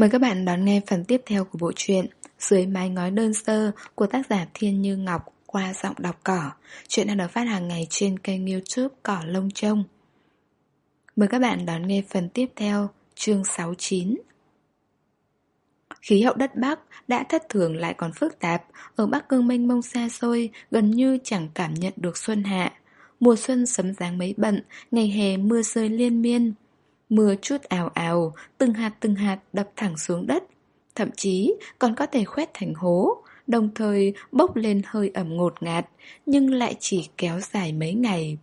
Mời các bạn đón nghe phần tiếp theo của bộ truyện Dưới mái ngói đơn sơ của tác giả Thiên Như Ngọc qua giọng đọc cỏ. Chuyện đang được phát hàng ngày trên kênh youtube Cỏ Lông Trông. Mời các bạn đón nghe phần tiếp theo, chương 69. Khí hậu đất Bắc đã thất thường lại còn phức tạp, ở Bắc Cương mênh mông xa xôi, gần như chẳng cảm nhận được xuân hạ. Mùa xuân sấm dáng mấy bận, ngày hè mưa rơi liên miên. Mưa chút ào ào, từng hạt từng hạt đập thẳng xuống đất. Thậm chí còn có thể khoét thành hố, đồng thời bốc lên hơi ẩm ngột ngạt, nhưng lại chỉ kéo dài mấy ngày.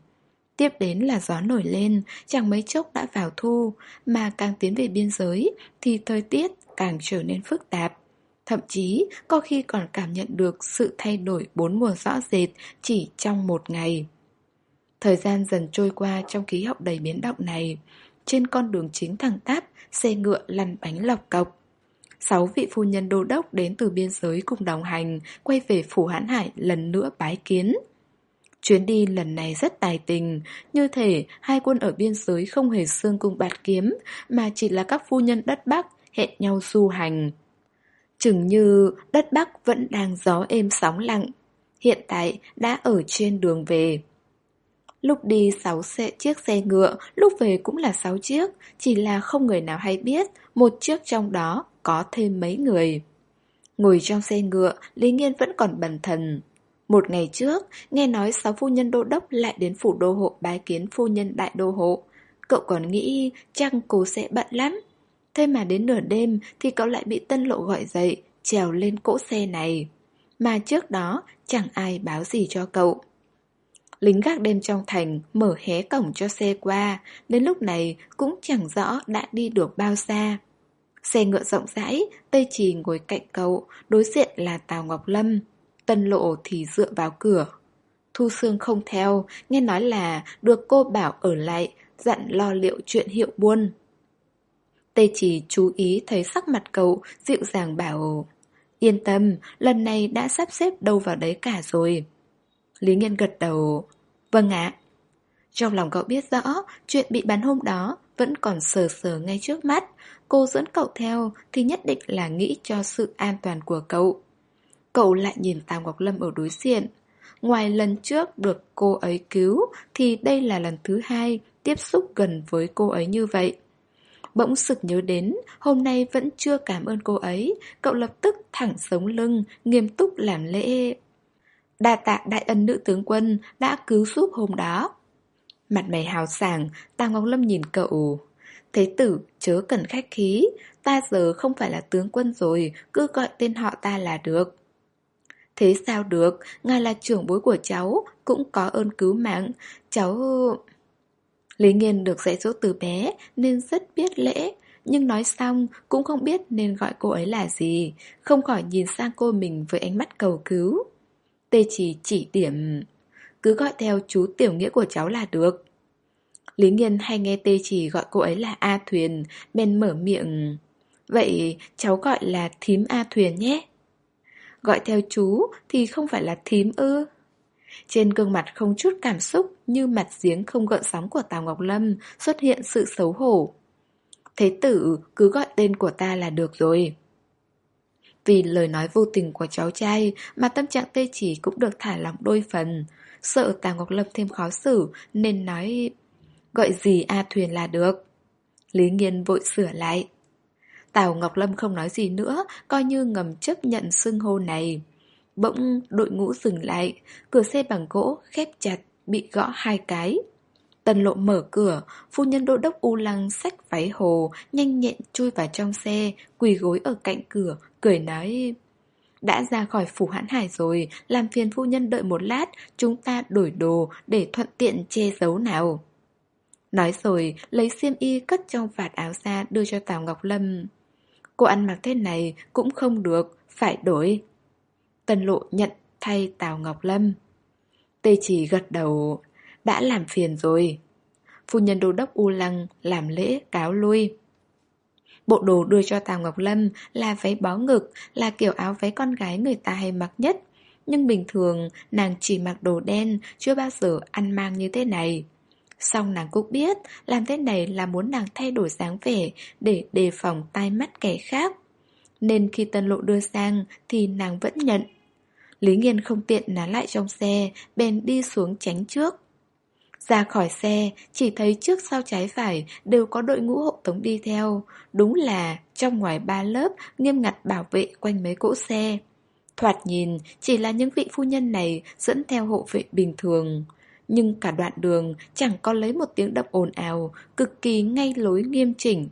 Tiếp đến là gió nổi lên, chẳng mấy chốc đã vào thu, mà càng tiến về biên giới thì thời tiết càng trở nên phức tạp. Thậm chí có khi còn cảm nhận được sự thay đổi bốn mùa rõ rệt chỉ trong một ngày. Thời gian dần trôi qua trong khí hậu đầy biến động này, trên con đường chính thẳng tắp, xe ngựa lăn bánh lọc cọc. Sáu vị phu nhân đô đốc đến từ biên giới cùng đồng hành, quay về phủ hãn hải lần nữa bái kiến. Chuyến đi lần này rất tài tình, như thể hai quân ở biên giới không hề xương cùng bạt kiếm, mà chỉ là các phu nhân đất Bắc hẹn nhau du hành. Chừng như đất Bắc vẫn đang gió êm sóng lặng, hiện tại đã ở trên đường về. Lúc đi 6 xe, chiếc xe ngựa, lúc về cũng là 6 chiếc, chỉ là không người nào hay biết, một chiếc trong đó có thêm mấy người. Ngồi trong xe ngựa, Lý Nghiên vẫn còn bần thần. Một ngày trước, nghe nói sáu phu nhân đô đốc lại đến phủ đô hộ bái kiến phu nhân đại đô hộ. Cậu còn nghĩ chăng cô sẽ bận lắm. Thế mà đến nửa đêm thì cậu lại bị tân lộ gọi dậy, trèo lên cỗ xe này. Mà trước đó chẳng ai báo gì cho cậu. Lính gác đêm trong thành mở hé cổng cho xe qua, đến lúc này cũng chẳng rõ đã đi được bao xa. Xe ngựa rộng rãi, Tây Trì ngồi cạnh cậu, đối diện là Tào Ngọc Lâm. Tân lộ thì dựa vào cửa. Thu Sương không theo, nghe nói là được cô bảo ở lại, dặn lo liệu chuyện hiệu buôn. Tây Trì chú ý thấy sắc mặt cậu, dịu dàng bảo Yên tâm, lần này đã sắp xếp đâu vào đấy cả rồi. Lý Nghiên gật đầu. Vâng ạ. Trong lòng cậu biết rõ, chuyện bị bắn hôm đó vẫn còn sờ sờ ngay trước mắt. Cô dẫn cậu theo thì nhất định là nghĩ cho sự an toàn của cậu. Cậu lại nhìn Tào Ngọc Lâm ở đối diện. Ngoài lần trước được cô ấy cứu thì đây là lần thứ hai tiếp xúc gần với cô ấy như vậy. Bỗng sực nhớ đến, hôm nay vẫn chưa cảm ơn cô ấy, cậu lập tức thẳng sống lưng, nghiêm túc làm lễ. Đa tạ đại ân nữ tướng quân đã cứu giúp hôm đó. Mặt mày hào sảng, ta Ngọc Lâm nhìn cậu. Thế tử, chớ cần khách khí, ta giờ không phải là tướng quân rồi, cứ gọi tên họ ta là được. Thế sao được, ngài là trưởng bối của cháu, cũng có ơn cứu mạng, cháu... Lý Nghiên được dạy dỗ từ bé nên rất biết lễ, nhưng nói xong cũng không biết nên gọi cô ấy là gì, không khỏi nhìn sang cô mình với ánh mắt cầu cứu. Tê chỉ chỉ điểm. Cứ gọi theo chú tiểu nghĩa của cháu là được. Lý Nghiên hay nghe Tê chỉ gọi cô ấy là A Thuyền Bên mở miệng. Vậy cháu gọi là thím A Thuyền nhé. Gọi theo chú thì không phải là thím ư. Trên gương mặt không chút cảm xúc Như mặt giếng không gợn sóng của Tào Ngọc Lâm Xuất hiện sự xấu hổ. Thế tử cứ gọi tên của ta là được rồi vì lời nói vô tình của cháu trai mà tâm trạng tê chỉ cũng được thả lỏng đôi phần. Sợ Tào Ngọc Lâm thêm khó xử nên nói gọi gì A Thuyền là được. Lý Nghiên vội sửa lại. Tào Ngọc Lâm không nói gì nữa, coi như ngầm chấp nhận xưng hô này. Bỗng đội ngũ dừng lại, cửa xe bằng gỗ khép chặt, bị gõ hai cái. Tần lộ mở cửa, phu nhân đô đốc U Lăng xách váy hồ, nhanh nhẹn chui vào trong xe, quỳ gối ở cạnh cửa, cười nói... Đã ra khỏi phủ hãn hải rồi, làm phiền phu nhân đợi một lát, chúng ta đổi đồ để thuận tiện che giấu nào. Nói rồi, lấy xiêm y cất trong vạt áo ra đưa cho Tào Ngọc Lâm. Cô ăn mặc thế này cũng không được, phải đổi. Tần lộ nhận thay Tào Ngọc Lâm. Tê chỉ gật đầu, đã làm phiền rồi. Phu nhân đô đốc U Lăng làm lễ cáo lui. Bộ đồ đưa cho Tào Ngọc Lâm là váy bó ngực, là kiểu áo váy con gái người ta hay mặc nhất. Nhưng bình thường nàng chỉ mặc đồ đen, chưa bao giờ ăn mang như thế này. Xong nàng cũng biết Làm thế này là muốn nàng thay đổi dáng vẻ Để đề phòng tai mắt kẻ khác Nên khi tân lộ đưa sang Thì nàng vẫn nhận Lý Nghiên không tiện nán lại trong xe Bèn đi xuống tránh trước ra khỏi xe, chỉ thấy trước sau trái phải đều có đội ngũ hộ tống đi theo. Đúng là trong ngoài ba lớp nghiêm ngặt bảo vệ quanh mấy cỗ xe. Thoạt nhìn chỉ là những vị phu nhân này dẫn theo hộ vệ bình thường. Nhưng cả đoạn đường chẳng có lấy một tiếng động ồn ào, cực kỳ ngay lối nghiêm chỉnh.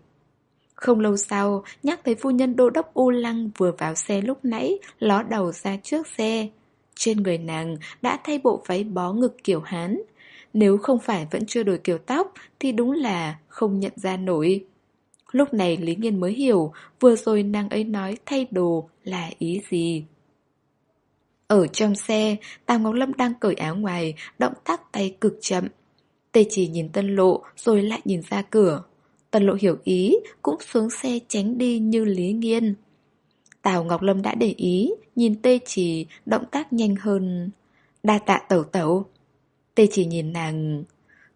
Không lâu sau, nhắc thấy phu nhân đô đốc U Lăng vừa vào xe lúc nãy, ló đầu ra trước xe. Trên người nàng đã thay bộ váy bó ngực kiểu Hán, nếu không phải vẫn chưa đổi kiểu tóc, Thì đúng là không nhận ra nổi. Lúc này Lý Nghiên mới hiểu, Vừa rồi nàng ấy nói thay đồ là ý gì. Ở trong xe, Tào Ngọc Lâm đang cởi áo ngoài, Động tác tay cực chậm. Tê chỉ nhìn Tân Lộ, Rồi lại nhìn ra cửa. Tân Lộ hiểu ý, Cũng xuống xe tránh đi như Lý Nghiên. Tào Ngọc Lâm đã để ý, Nhìn Tê chỉ, động tác nhanh hơn. Đa tạ tẩu tẩu. Tê chỉ nhìn nàng...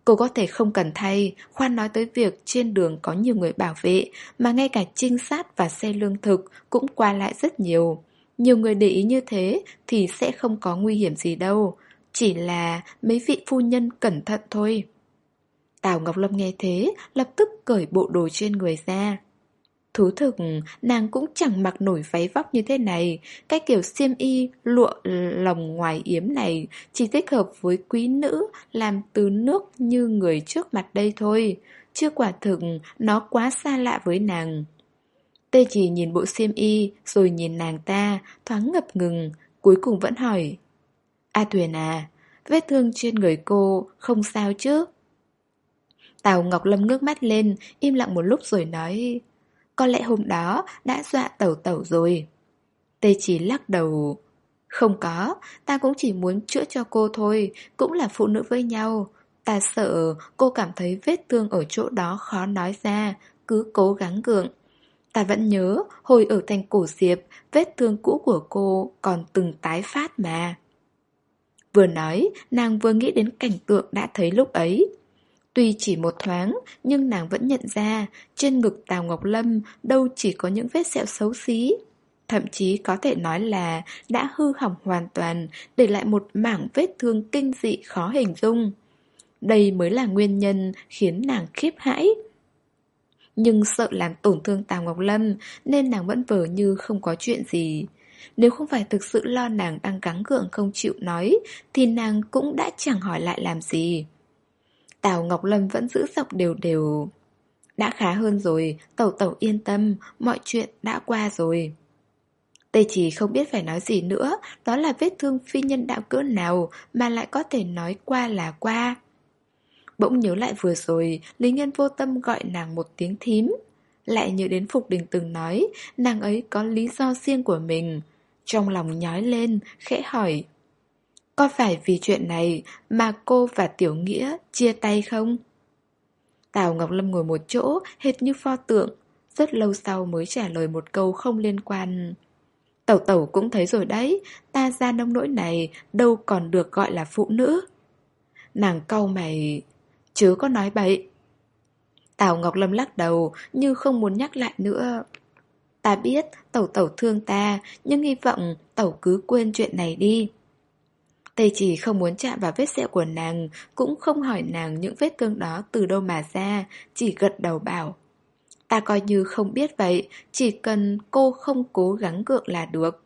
Cô có thể không cần thay, khoan nói tới việc trên đường có nhiều người bảo vệ, mà ngay cả trinh sát và xe lương thực cũng qua lại rất nhiều. Nhiều người để ý như thế thì sẽ không có nguy hiểm gì đâu, chỉ là mấy vị phu nhân cẩn thận thôi. Tào Ngọc Lâm nghe thế, lập tức cởi bộ đồ trên người ra. Thú thực, nàng cũng chẳng mặc nổi váy vóc như thế này. Cái kiểu xiêm y, lụa lòng ngoài yếm này chỉ thích hợp với quý nữ làm từ nước như người trước mặt đây thôi. Chưa quả thực, nó quá xa lạ với nàng. Tê chỉ nhìn bộ xiêm y, rồi nhìn nàng ta, thoáng ngập ngừng, cuối cùng vẫn hỏi. A Thuyền à, vết thương trên người cô không sao chứ? Tào Ngọc Lâm ngước mắt lên, im lặng một lúc rồi nói có lẽ hôm đó đã dọa tẩu tẩu rồi. Tê chỉ lắc đầu. Không có, ta cũng chỉ muốn chữa cho cô thôi Cũng là phụ nữ với nhau. Ta sợ cô cảm thấy vết thương ở chỗ đó khó nói ra Cứ cố gắng gượng. Ta vẫn nhớ hồi ở thành cổ diệp Vết thương cũ của cô còn từng tái phát mà. Vừa nói, nàng vừa nghĩ đến cảnh tượng đã thấy lúc ấy. Tuy chỉ một thoáng, nhưng nàng vẫn nhận ra trên ngực Tào Ngọc Lâm đâu chỉ có những vết sẹo xấu xí. Thậm chí có thể nói là đã hư hỏng hoàn toàn, để lại một mảng vết thương kinh dị khó hình dung. Đây mới là nguyên nhân khiến nàng khiếp hãi. Nhưng sợ làm tổn thương Tào Ngọc Lâm nên nàng vẫn vờ như không có chuyện gì. Nếu không phải thực sự lo nàng đang gắng gượng không chịu nói thì nàng cũng đã chẳng hỏi lại làm gì. Tào Ngọc Lâm vẫn giữ giọng đều đều. Đã khá hơn rồi, tẩu tẩu yên tâm, mọi chuyện đã qua rồi. Tê chỉ không biết phải nói gì nữa, đó là vết thương phi nhân đạo cỡ nào mà lại có thể nói qua là qua. Bỗng nhớ lại vừa rồi, Lý Nhân vô tâm gọi nàng một tiếng thím. Lại nhớ đến Phục Đình từng nói, nàng ấy có lý do riêng của mình. Trong lòng nhói lên, khẽ hỏi. Có phải vì chuyện này mà cô và Tiểu Nghĩa chia tay không? Tào Ngọc Lâm ngồi một chỗ, hệt như pho tượng. Rất lâu sau mới trả lời một câu không liên quan. Tẩu tẩu cũng thấy rồi đấy, ta ra nông nỗi này đâu còn được gọi là phụ nữ. Nàng câu mày, chứ có nói bậy. Tào Ngọc Lâm lắc đầu như không muốn nhắc lại nữa. Ta biết tẩu tẩu thương ta, nhưng hy vọng tẩu cứ quên chuyện này đi. Tây chỉ không muốn chạm vào vết sẹo của nàng, cũng không hỏi nàng những vết thương đó từ đâu mà ra, chỉ gật đầu bảo. Ta coi như không biết vậy, chỉ cần cô không cố gắng gượng là được.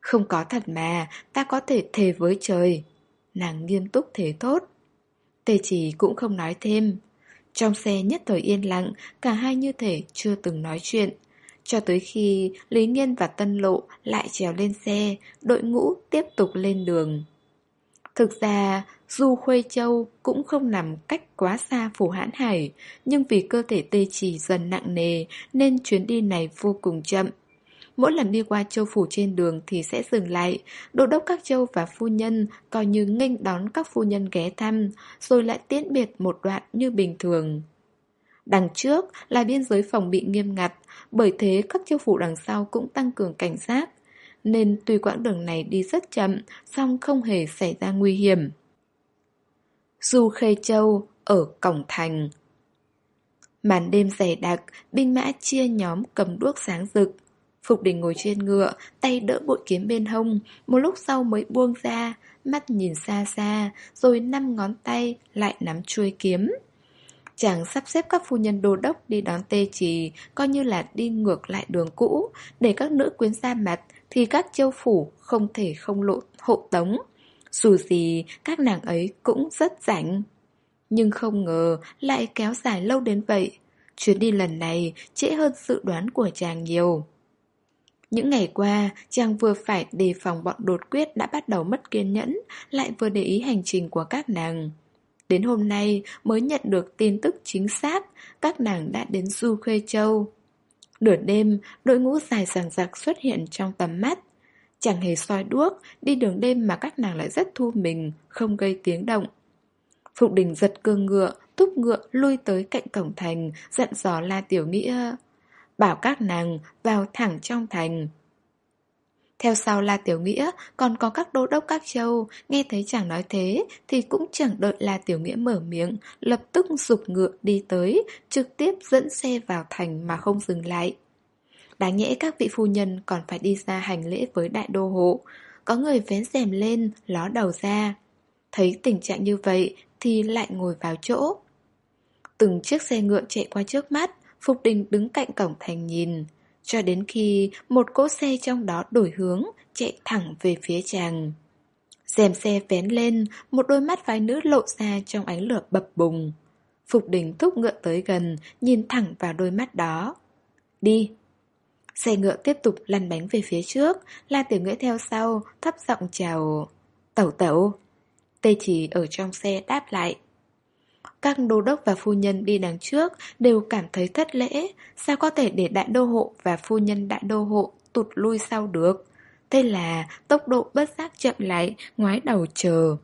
Không có thật mà, ta có thể thề với trời. Nàng nghiêm túc thế tốt. Tề chỉ cũng không nói thêm. Trong xe nhất thời yên lặng, cả hai như thể chưa từng nói chuyện. Cho tới khi Lý Nhiên và Tân Lộ lại trèo lên xe, đội ngũ tiếp tục lên đường. Thực ra, dù Khuê Châu cũng không nằm cách quá xa phủ hãn hải, nhưng vì cơ thể tê chỉ dần nặng nề nên chuyến đi này vô cùng chậm. Mỗi lần đi qua châu phủ trên đường thì sẽ dừng lại, đô đốc các châu và phu nhân coi như nghênh đón các phu nhân ghé thăm, rồi lại tiễn biệt một đoạn như bình thường. Đằng trước là biên giới phòng bị nghiêm ngặt, bởi thế các châu phủ đằng sau cũng tăng cường cảnh giác, nên tuy quãng đường này đi rất chậm, song không hề xảy ra nguy hiểm. Dù Khê Châu ở cổng thành. Màn đêm dày đặc, binh mã chia nhóm cầm đuốc sáng rực. Phục đình ngồi trên ngựa, tay đỡ bội kiếm bên hông, một lúc sau mới buông ra, mắt nhìn xa xa, rồi năm ngón tay lại nắm chuôi kiếm. Chàng sắp xếp các phu nhân đô đốc đi đón tê trì, coi như là đi ngược lại đường cũ, để các nữ quyến ra mặt, thì các châu phủ không thể không lộ hộ tống. Dù gì, các nàng ấy cũng rất rảnh. Nhưng không ngờ lại kéo dài lâu đến vậy. Chuyến đi lần này trễ hơn dự đoán của chàng nhiều. Những ngày qua, chàng vừa phải đề phòng bọn đột quyết đã bắt đầu mất kiên nhẫn, lại vừa để ý hành trình của các nàng. Đến hôm nay mới nhận được tin tức chính xác, các nàng đã đến Du Khuê Châu. Nửa đêm, đội ngũ dài dằng dặc xuất hiện trong tầm mắt. Chẳng hề soi đuốc, đi đường đêm mà các nàng lại rất thu mình, không gây tiếng động. Phụng Đình giật cương ngựa, túc ngựa lui tới cạnh cổng thành, dặn dò La Tiểu Nghĩa. Bảo các nàng vào thẳng trong thành. Theo sau La Tiểu Nghĩa còn có các đô đốc các châu. Nghe thấy chàng nói thế Thì cũng chẳng đợi La Tiểu Nghĩa mở miệng Lập tức dục ngựa đi tới Trực tiếp dẫn xe vào thành mà không dừng lại. Đáng nhẽ các vị phu nhân còn phải đi ra hành lễ với đại đô hộ. Có người vén rèm lên, ló đầu ra. Thấy tình trạng như vậy thì lại ngồi vào chỗ. Từng chiếc xe ngựa chạy qua trước mắt Phục đình đứng cạnh cổng thành nhìn cho đến khi một cỗ xe trong đó đổi hướng, chạy thẳng về phía chàng. Dèm xe vén lên, một đôi mắt phái nữ lộ ra trong ánh lửa bập bùng. Phục đình thúc ngựa tới gần, nhìn thẳng vào đôi mắt đó. Đi! Xe ngựa tiếp tục lăn bánh về phía trước, La Tiểu Nghĩa theo sau, thấp giọng chào. Tẩu tẩu! Tê chỉ ở trong xe đáp lại. Các đô đốc và phu nhân đi đằng trước đều cảm thấy thất lễ, sao có thể để đại đô hộ và phu nhân đại đô hộ tụt lui sau được. Thế là tốc độ bất giác chậm lại, ngoái đầu chờ.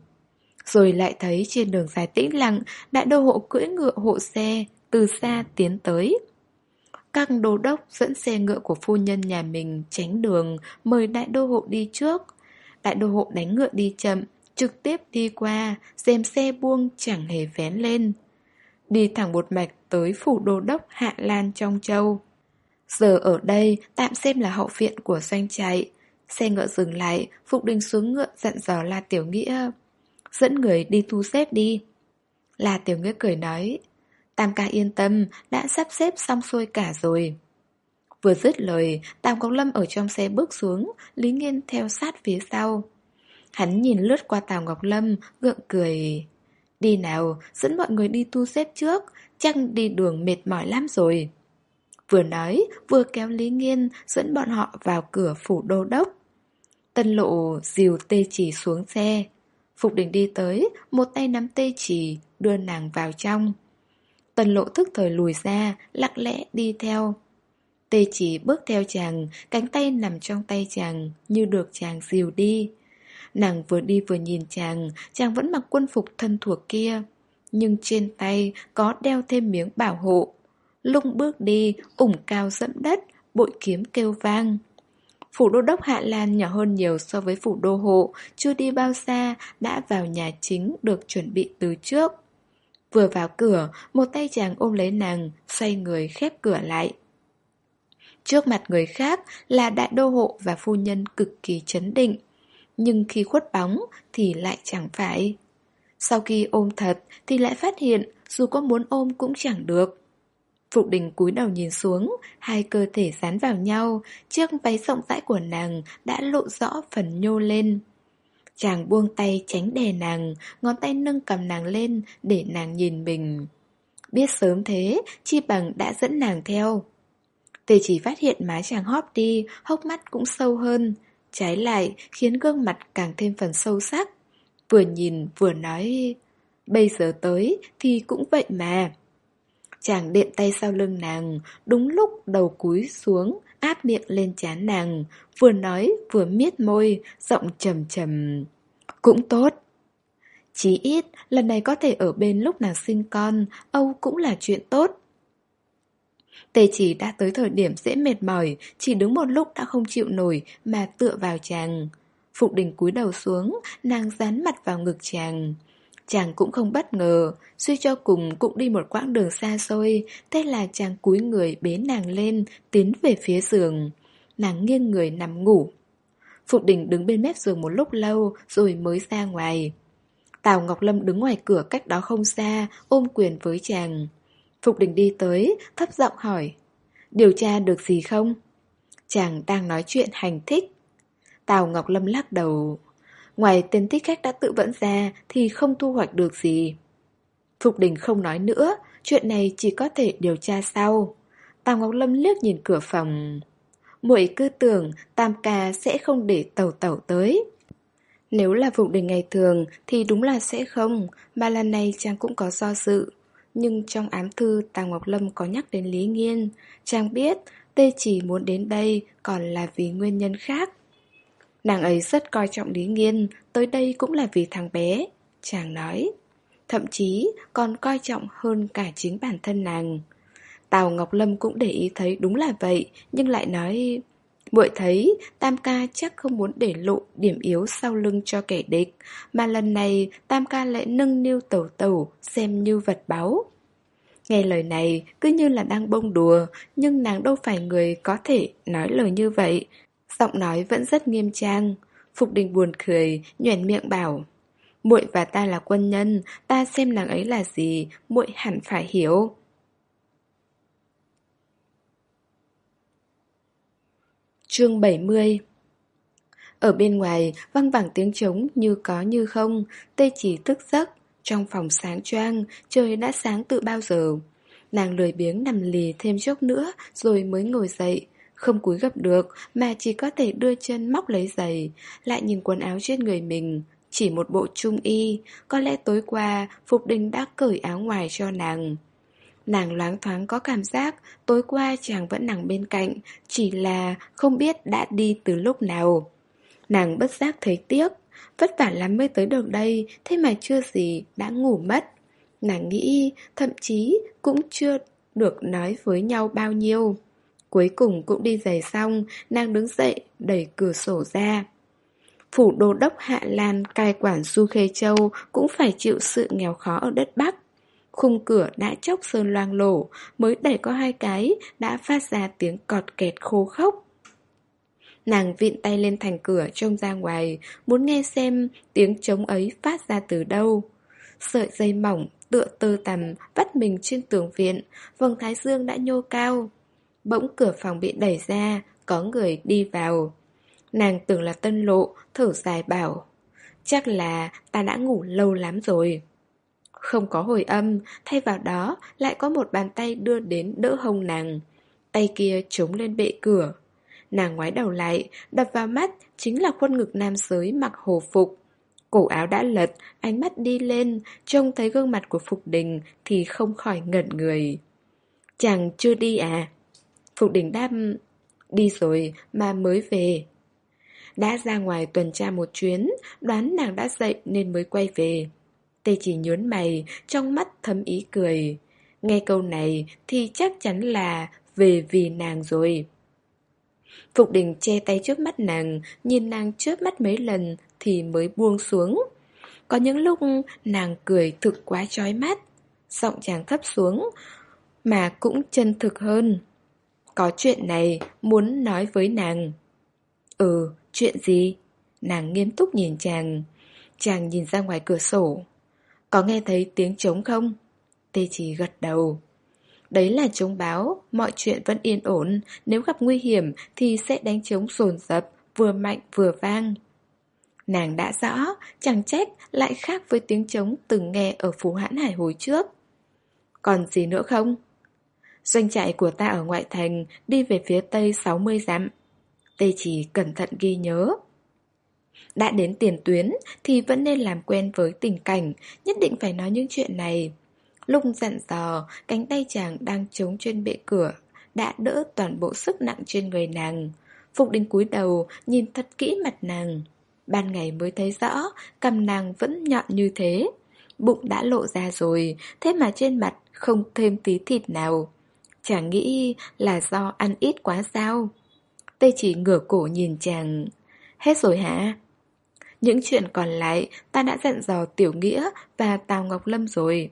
Rồi lại thấy trên đường dài tĩnh lặng, đại đô hộ cưỡi ngựa hộ xe, từ xa tiến tới. Các đô đốc dẫn xe ngựa của phu nhân nhà mình tránh đường, mời đại đô hộ đi trước. Đại đô hộ đánh ngựa đi chậm, trực tiếp đi qua, xem xe buông chẳng hề vén lên. Đi thẳng một mạch tới phủ đô đốc Hạ Lan trong châu. Giờ ở đây tạm xem là hậu viện của doanh trại. Xe ngựa dừng lại, Phục Đình xuống ngựa dặn dò La Tiểu Nghĩa. Dẫn người đi thu xếp đi. La Tiểu Nghĩa cười nói. Tam ca yên tâm, đã sắp xếp xong xuôi cả rồi. Vừa dứt lời, Tam Công Lâm ở trong xe bước xuống, Lý Nghiên theo sát phía sau. Hắn nhìn lướt qua Tào Ngọc Lâm, gượng cười. Đi nào, dẫn mọi người đi tu xếp trước, chắc đi đường mệt mỏi lắm rồi. Vừa nói, vừa kéo Lý Nghiên dẫn bọn họ vào cửa phủ đô đốc. Tân lộ dìu tê chỉ xuống xe. Phục đình đi tới, một tay nắm tê chỉ, đưa nàng vào trong. Tân lộ thức thời lùi ra, lặng lẽ đi theo. Tê chỉ bước theo chàng, cánh tay nằm trong tay chàng, như được chàng dìu đi. Nàng vừa đi vừa nhìn chàng, chàng vẫn mặc quân phục thân thuộc kia. Nhưng trên tay có đeo thêm miếng bảo hộ. Lung bước đi, ủng cao dẫm đất, bội kiếm kêu vang. Phủ đô đốc Hạ Lan nhỏ hơn nhiều so với phủ đô hộ, chưa đi bao xa, đã vào nhà chính được chuẩn bị từ trước. Vừa vào cửa, một tay chàng ôm lấy nàng, xoay người khép cửa lại. Trước mặt người khác là đại đô hộ và phu nhân cực kỳ chấn định nhưng khi khuất bóng thì lại chẳng phải. Sau khi ôm thật thì lại phát hiện dù có muốn ôm cũng chẳng được. Phục đình cúi đầu nhìn xuống, hai cơ thể dán vào nhau, chiếc váy rộng rãi của nàng đã lộ rõ phần nhô lên. Chàng buông tay tránh đè nàng, ngón tay nâng cầm nàng lên để nàng nhìn mình. Biết sớm thế, chi bằng đã dẫn nàng theo. Tề chỉ phát hiện má chàng hóp đi, hốc mắt cũng sâu hơn. Trái lại khiến gương mặt càng thêm phần sâu sắc. Vừa nhìn vừa nói, Bây giờ tới thì cũng vậy mà. Chàng điện tay sau lưng nàng, Đúng lúc đầu cúi xuống, Áp miệng lên chán nàng, Vừa nói vừa miết môi, Giọng trầm trầm, Cũng tốt. Chí ít lần này có thể ở bên lúc nàng sinh con, Âu cũng là chuyện tốt. Tề chỉ đã tới thời điểm dễ mệt mỏi, chỉ đứng một lúc đã không chịu nổi mà tựa vào chàng. Phục đình cúi đầu xuống, nàng dán mặt vào ngực chàng. Chàng cũng không bất ngờ, suy cho cùng cũng đi một quãng đường xa xôi, thế là chàng cúi người bế nàng lên, tiến về phía giường. Nàng nghiêng người nằm ngủ. Phục đình đứng bên mép giường một lúc lâu rồi mới ra ngoài. Tào Ngọc Lâm đứng ngoài cửa cách đó không xa, ôm quyền với chàng. Phục đình đi tới, thấp giọng hỏi. Điều tra được gì không? Chàng đang nói chuyện hành thích. Tào Ngọc Lâm lắc đầu. Ngoài tên thích khách đã tự vẫn ra thì không thu hoạch được gì. Phục đình không nói nữa, chuyện này chỉ có thể điều tra sau. Tào Ngọc Lâm liếc nhìn cửa phòng. Muội cứ tưởng Tam ca sẽ không để tàu tàu tới. Nếu là Phục đình ngày thường thì đúng là sẽ không, mà lần này chàng cũng có do dự. Nhưng trong ám thư Tào Ngọc Lâm có nhắc đến Lý Nghiên, chàng biết Tê chỉ muốn đến đây còn là vì nguyên nhân khác. Nàng ấy rất coi trọng Lý Nghiên, tới đây cũng là vì thằng bé. Chàng nói, thậm chí còn coi trọng hơn cả chính bản thân nàng. Tào Ngọc Lâm cũng để ý thấy đúng là vậy, nhưng lại nói... Muội thấy Tam ca chắc không muốn để lộ điểm yếu sau lưng cho kẻ địch, mà lần này Tam ca lại nâng niu tẩu tẩu xem như vật báu. Nghe lời này cứ như là đang bông đùa, nhưng nàng đâu phải người có thể nói lời như vậy. Giọng nói vẫn rất nghiêm trang. Phục đình buồn cười, nhoẻn miệng bảo. muội và ta là quân nhân, ta xem nàng ấy là gì, muội hẳn phải hiểu. Chương 70 Ở bên ngoài, văng vẳng tiếng trống như có như không, tê chỉ thức giấc, trong phòng sáng choang, trời đã sáng từ bao giờ. Nàng lười biếng nằm lì thêm chốc nữa rồi mới ngồi dậy. Không cúi gập được mà chỉ có thể đưa chân móc lấy giày, lại nhìn quần áo trên người mình. Chỉ một bộ trung y, có lẽ tối qua Phục Đình đã cởi áo ngoài cho nàng. Nàng loáng thoáng có cảm giác tối qua chàng vẫn nằm bên cạnh, chỉ là không biết đã đi từ lúc nào. Nàng bất giác thấy tiếc, Vất vả lắm mới tới được đây Thế mà chưa gì đã ngủ mất. Nàng nghĩ thậm chí cũng chưa được nói với nhau bao nhiêu. Cuối cùng cũng đi giày xong Nàng đứng dậy đẩy cửa sổ ra. Phủ đô đốc Hạ Lan cai quản Du Khê Châu Cũng phải chịu sự nghèo khó ở đất Bắc. Khung cửa đã chốc sơn loang lổ Mới đẩy có hai cái Đã phát ra tiếng cọt kẹt khô khốc Nàng vịn tay lên thành cửa trông ra ngoài, muốn nghe xem tiếng trống ấy phát ra từ đâu. Sợi dây mỏng, tựa tơ tằm, vắt mình trên tường viện, vầng thái dương đã nhô cao. Bỗng cửa phòng bị đẩy ra, có người đi vào. Nàng tưởng là tân lộ, thở dài bảo. Chắc là ta đã ngủ lâu lắm rồi. Không có hồi âm, thay vào đó lại có một bàn tay đưa đến đỡ hông nàng. Tay kia chống lên bệ cửa. Nàng ngoái đầu lại, đập vào mắt chính là khuôn ngực nam giới mặc hồ phục. Cổ áo đã lật, ánh mắt đi lên, trông thấy gương mặt của Phục Đình thì không khỏi ngẩn người. Chàng chưa đi à? Phục Đình đáp, đi rồi mà mới về. Đã ra ngoài tuần tra một chuyến, đoán nàng đã dậy nên mới quay về. Tê chỉ nhớn mày, trong mắt thấm ý cười. Nghe câu này thì chắc chắn là về vì nàng rồi. Phục đình che tay trước mắt nàng, nhìn nàng trước mắt mấy lần thì mới buông xuống. Có những lúc nàng cười thực quá chói mắt, giọng chàng thấp xuống, mà cũng chân thực hơn. Có chuyện này muốn nói với nàng. Ừ, chuyện gì? Nàng nghiêm túc nhìn chàng. Chàng nhìn ra ngoài cửa sổ. Có nghe thấy tiếng trống không? Tê chỉ gật đầu. Đấy là chống báo, mọi chuyện vẫn yên ổn, nếu gặp nguy hiểm thì sẽ đánh chống sồn dập, vừa mạnh vừa vang. Nàng đã rõ, chẳng trách lại khác với tiếng trống từng nghe ở Phú Hãn Hải hồi trước. Còn gì nữa không? Doanh trại của ta ở ngoại thành đi về phía tây 60 dặm. Tê chỉ cẩn thận ghi nhớ. Đã đến tiền tuyến thì vẫn nên làm quen với tình cảnh, nhất định phải nói những chuyện này. Lúc dặn dò, cánh tay chàng đang chống trên bệ cửa, đã đỡ toàn bộ sức nặng trên người nàng. Phục đình cúi đầu, nhìn thật kỹ mặt nàng. Ban ngày mới thấy rõ, cầm nàng vẫn nhọn như thế. Bụng đã lộ ra rồi, thế mà trên mặt không thêm tí thịt nào. Chàng nghĩ là do ăn ít quá sao? Tê chỉ ngửa cổ nhìn chàng. Hết rồi hả? Những chuyện còn lại ta đã dặn dò Tiểu Nghĩa và Tào Ngọc Lâm rồi.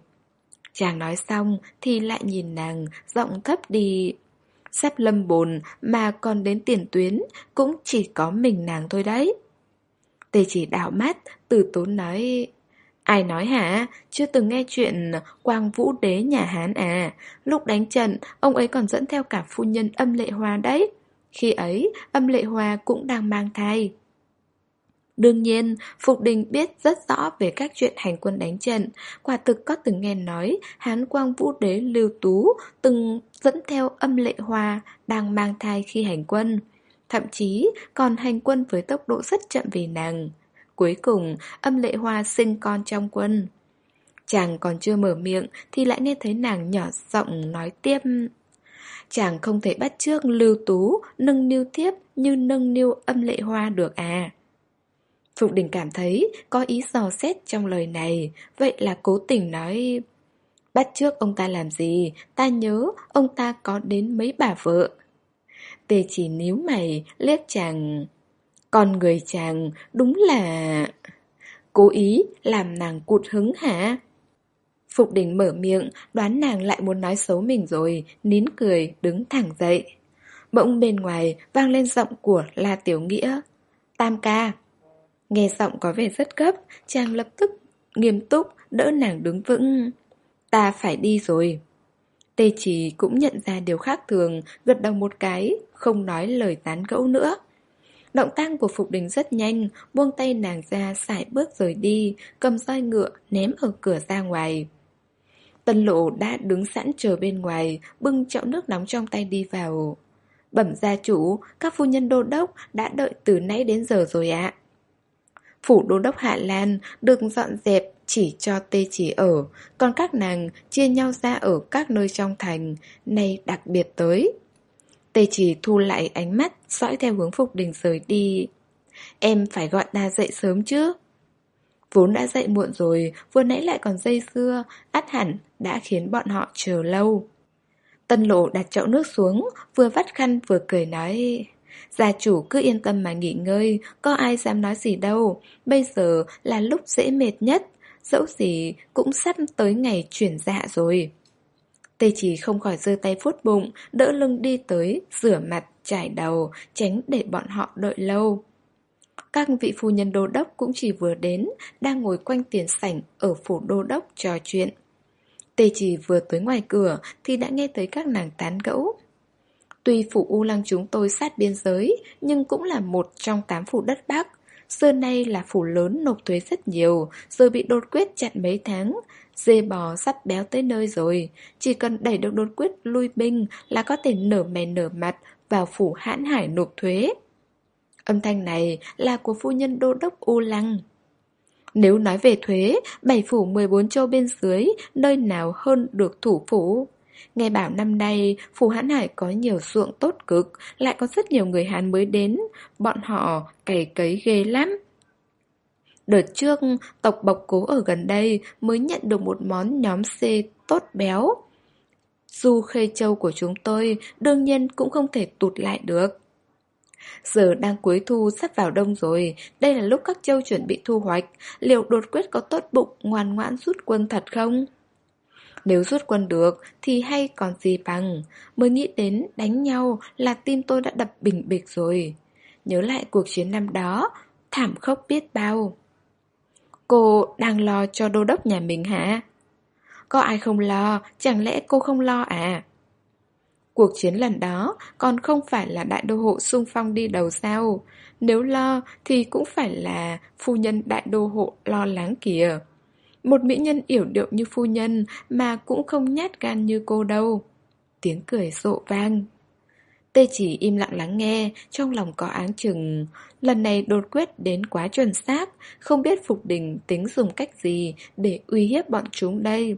Chàng nói xong thì lại nhìn nàng, giọng thấp đi. Sắp lâm bồn mà còn đến tiền tuyến cũng chỉ có mình nàng thôi đấy. Tề chỉ đảo mắt, từ tốn nói... Ai nói hả? Chưa từng nghe chuyện Quang Vũ Đế nhà Hán à. Lúc đánh trận, ông ấy còn dẫn theo cả phu nhân âm lệ hoa đấy. Khi ấy, âm lệ hoa cũng đang mang thai. Đương nhiên, Phục Đình biết rất rõ về các chuyện hành quân đánh trận. Quả thực có từng nghe nói Hán Quang Vũ Đế Lưu Tú từng dẫn theo âm lệ hoa đang mang thai khi hành quân. Thậm chí còn hành quân với tốc độ rất chậm vì nàng. Cuối cùng, âm lệ hoa sinh con trong quân. Chàng còn chưa mở miệng thì lại nghe thấy nàng nhỏ giọng nói tiếp. Chàng không thể bắt chước lưu tú, nâng niu tiếp như nâng niu âm lệ hoa được à. Phụng đình cảm thấy có ý dò xét trong lời này, vậy là cố tình nói... Bắt trước ông ta làm gì, ta nhớ ông ta có đến mấy bà vợ. Tề chỉ níu mày, liếc chàng... Con người chàng đúng là... Cố ý làm nàng cụt hứng hả? Phục đình mở miệng, đoán nàng lại muốn nói xấu mình rồi, nín cười, đứng thẳng dậy. Bỗng bên ngoài vang lên giọng của La Tiểu Nghĩa. Tam ca. Nghe giọng có vẻ rất gấp, chàng lập tức nghiêm túc đỡ nàng đứng vững. Ta phải đi rồi. Tê chỉ cũng nhận ra điều khác thường, gật đầu một cái, không nói lời tán gẫu nữa. Động tác của Phục Đình rất nhanh, buông tay nàng ra sải bước rời đi, cầm roi ngựa ném ở cửa ra ngoài. Tân lộ đã đứng sẵn chờ bên ngoài, bưng chậu nước nóng trong tay đi vào. Bẩm gia chủ, các phu nhân đô đốc đã đợi từ nãy đến giờ rồi ạ. Phủ đô đốc Hạ Lan được dọn dẹp chỉ cho tê chỉ ở, còn các nàng chia nhau ra ở các nơi trong thành, nay đặc biệt tới. Tê chỉ thu lại ánh mắt, dõi theo hướng Phục Đình rời đi. Em phải gọi ta dậy sớm chứ? Vốn đã dậy muộn rồi, vừa nãy lại còn dây dưa, át hẳn đã khiến bọn họ chờ lâu. Tân lộ đặt chậu nước xuống, vừa vắt khăn vừa cười nói... Gia chủ cứ yên tâm mà nghỉ ngơi, có ai dám nói gì đâu, bây giờ là lúc dễ mệt nhất, dẫu gì cũng sắp tới ngày chuyển dạ rồi. Tê chỉ không khỏi giơ tay vuốt bụng, đỡ lưng đi tới, rửa mặt, trải đầu, tránh để bọn họ đợi lâu. Các vị phu nhân đô đốc cũng chỉ vừa đến, đang ngồi quanh tiền sảnh ở phủ đô đốc trò chuyện. Tê chỉ vừa tới ngoài cửa thì đã nghe thấy các nàng tán gẫu. Tuy phủ U Lăng chúng tôi sát biên giới, nhưng cũng là một trong tám phủ đất Bắc. Xưa nay là phủ lớn nộp thuế rất nhiều, rồi bị đột quyết chặn mấy tháng. Dê bò sắp béo tới nơi rồi, chỉ cần đẩy được đột quyết lui binh là có thể nở mè nở mặt vào phủ hãn hải nộp thuế. Âm thanh này là của phu nhân đô đốc U Lăng. Nếu nói về thuế, bảy phủ 14 châu bên dưới, nơi nào hơn được thủ phủ? Nghe bảo năm nay, phủ Hãn Hải có nhiều ruộng tốt cực, lại có rất nhiều người Hán mới đến, bọn họ cày cấy ghê lắm. Đợt trước, tộc Bọc Cố ở gần đây mới nhận được một món nhóm C tốt béo. du khê châu của chúng tôi đương nhiên cũng không thể tụt lại được. Giờ đang cuối thu sắp vào đông rồi, đây là lúc các châu chuẩn bị thu hoạch, liệu đột quyết có tốt bụng ngoan ngoãn rút quân thật không? Nếu rút quân được thì hay còn gì bằng Mới nghĩ đến đánh nhau là tim tôi đã đập bình bịch rồi Nhớ lại cuộc chiến năm đó Thảm khốc biết bao Cô đang lo cho đô đốc nhà mình hả? Có ai không lo, chẳng lẽ cô không lo à? Cuộc chiến lần đó còn không phải là đại đô hộ sung phong đi đầu sao? Nếu lo thì cũng phải là phu nhân đại đô hộ lo lắng kìa. Một mỹ nhân yểu điệu như phu nhân mà cũng không nhát gan như cô đâu. Tiếng cười rộ vang. Tê chỉ im lặng lắng nghe, trong lòng có áng chừng. Lần này đột quyết đến quá chuẩn xác, không biết Phục Đình tính dùng cách gì để uy hiếp bọn chúng đây.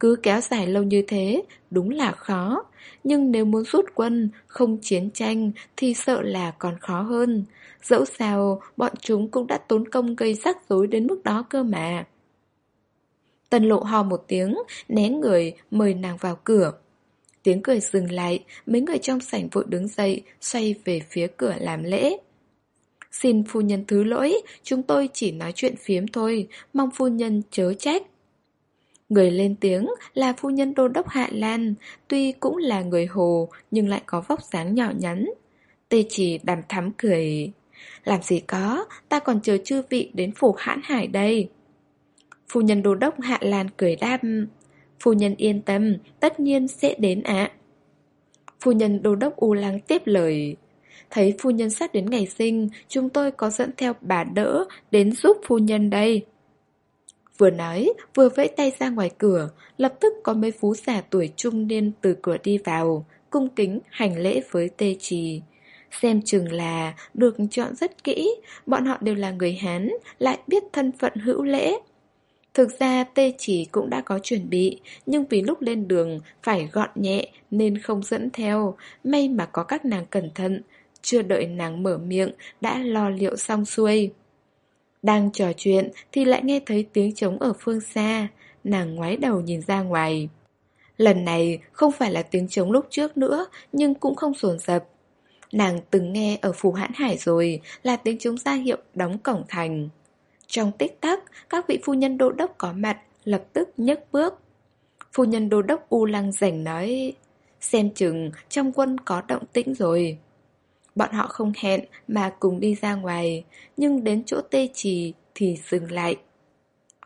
Cứ kéo dài lâu như thế, đúng là khó. Nhưng nếu muốn rút quân, không chiến tranh, thì sợ là còn khó hơn. Dẫu sao, bọn chúng cũng đã tốn công gây rắc rối đến mức đó cơ mà. Tần lộ ho một tiếng, né người, mời nàng vào cửa. Tiếng cười dừng lại, mấy người trong sảnh vội đứng dậy, xoay về phía cửa làm lễ. Xin phu nhân thứ lỗi, chúng tôi chỉ nói chuyện phiếm thôi, mong phu nhân chớ trách. Người lên tiếng là phu nhân đô đốc Hạ Lan, tuy cũng là người hồ nhưng lại có vóc dáng nhỏ nhắn. Tê chỉ đàm thắm cười. Làm gì có, ta còn chờ chư vị đến phủ hãn hải đây. Phu nhân đô đốc Hạ Lan cười đáp. Phu nhân yên tâm, tất nhiên sẽ đến ạ. Phu nhân đô đốc U Lăng tiếp lời. Thấy phu nhân sắp đến ngày sinh, chúng tôi có dẫn theo bà đỡ đến giúp phu nhân đây. Vừa nói, vừa vẫy tay ra ngoài cửa, lập tức có mấy phú giả tuổi trung niên từ cửa đi vào, cung kính hành lễ với tê trì. Xem chừng là được chọn rất kỹ, bọn họ đều là người Hán, lại biết thân phận hữu lễ. Thực ra tê chỉ cũng đã có chuẩn bị, nhưng vì lúc lên đường phải gọn nhẹ nên không dẫn theo, may mà có các nàng cẩn thận, chưa đợi nàng mở miệng đã lo liệu xong xuôi. Đang trò chuyện thì lại nghe thấy tiếng trống ở phương xa, nàng ngoái đầu nhìn ra ngoài. Lần này không phải là tiếng trống lúc trước nữa, nhưng cũng không sồn sập. Nàng từng nghe ở phủ hãn hải rồi là tiếng trống ra hiệu đóng cổng thành. Trong tích tắc, các vị phu nhân đô đốc có mặt, lập tức nhấc bước. Phu nhân đô đốc U Lăng rảnh nói, xem chừng trong quân có động tĩnh rồi. Bọn họ không hẹn mà cùng đi ra ngoài, nhưng đến chỗ tê trì thì dừng lại.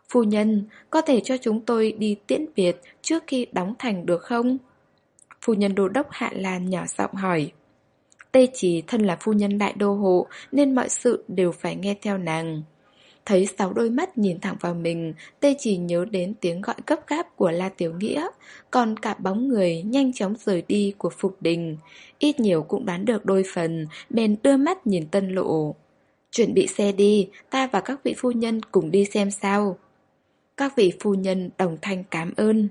Phu nhân, có thể cho chúng tôi đi tiễn biệt trước khi đóng thành được không? Phu nhân đô đốc Hạ Lan nhỏ giọng hỏi. Tê chỉ thân là phu nhân đại đô hộ nên mọi sự đều phải nghe theo nàng. Thấy sáu đôi mắt nhìn thẳng vào mình, tê chỉ nhớ đến tiếng gọi cấp gáp của La Tiểu Nghĩa, còn cả bóng người nhanh chóng rời đi của Phục Đình. Ít nhiều cũng đoán được đôi phần, bèn đưa mắt nhìn tân lộ. Chuẩn bị xe đi, ta và các vị phu nhân cùng đi xem sao. Các vị phu nhân đồng thanh cảm ơn.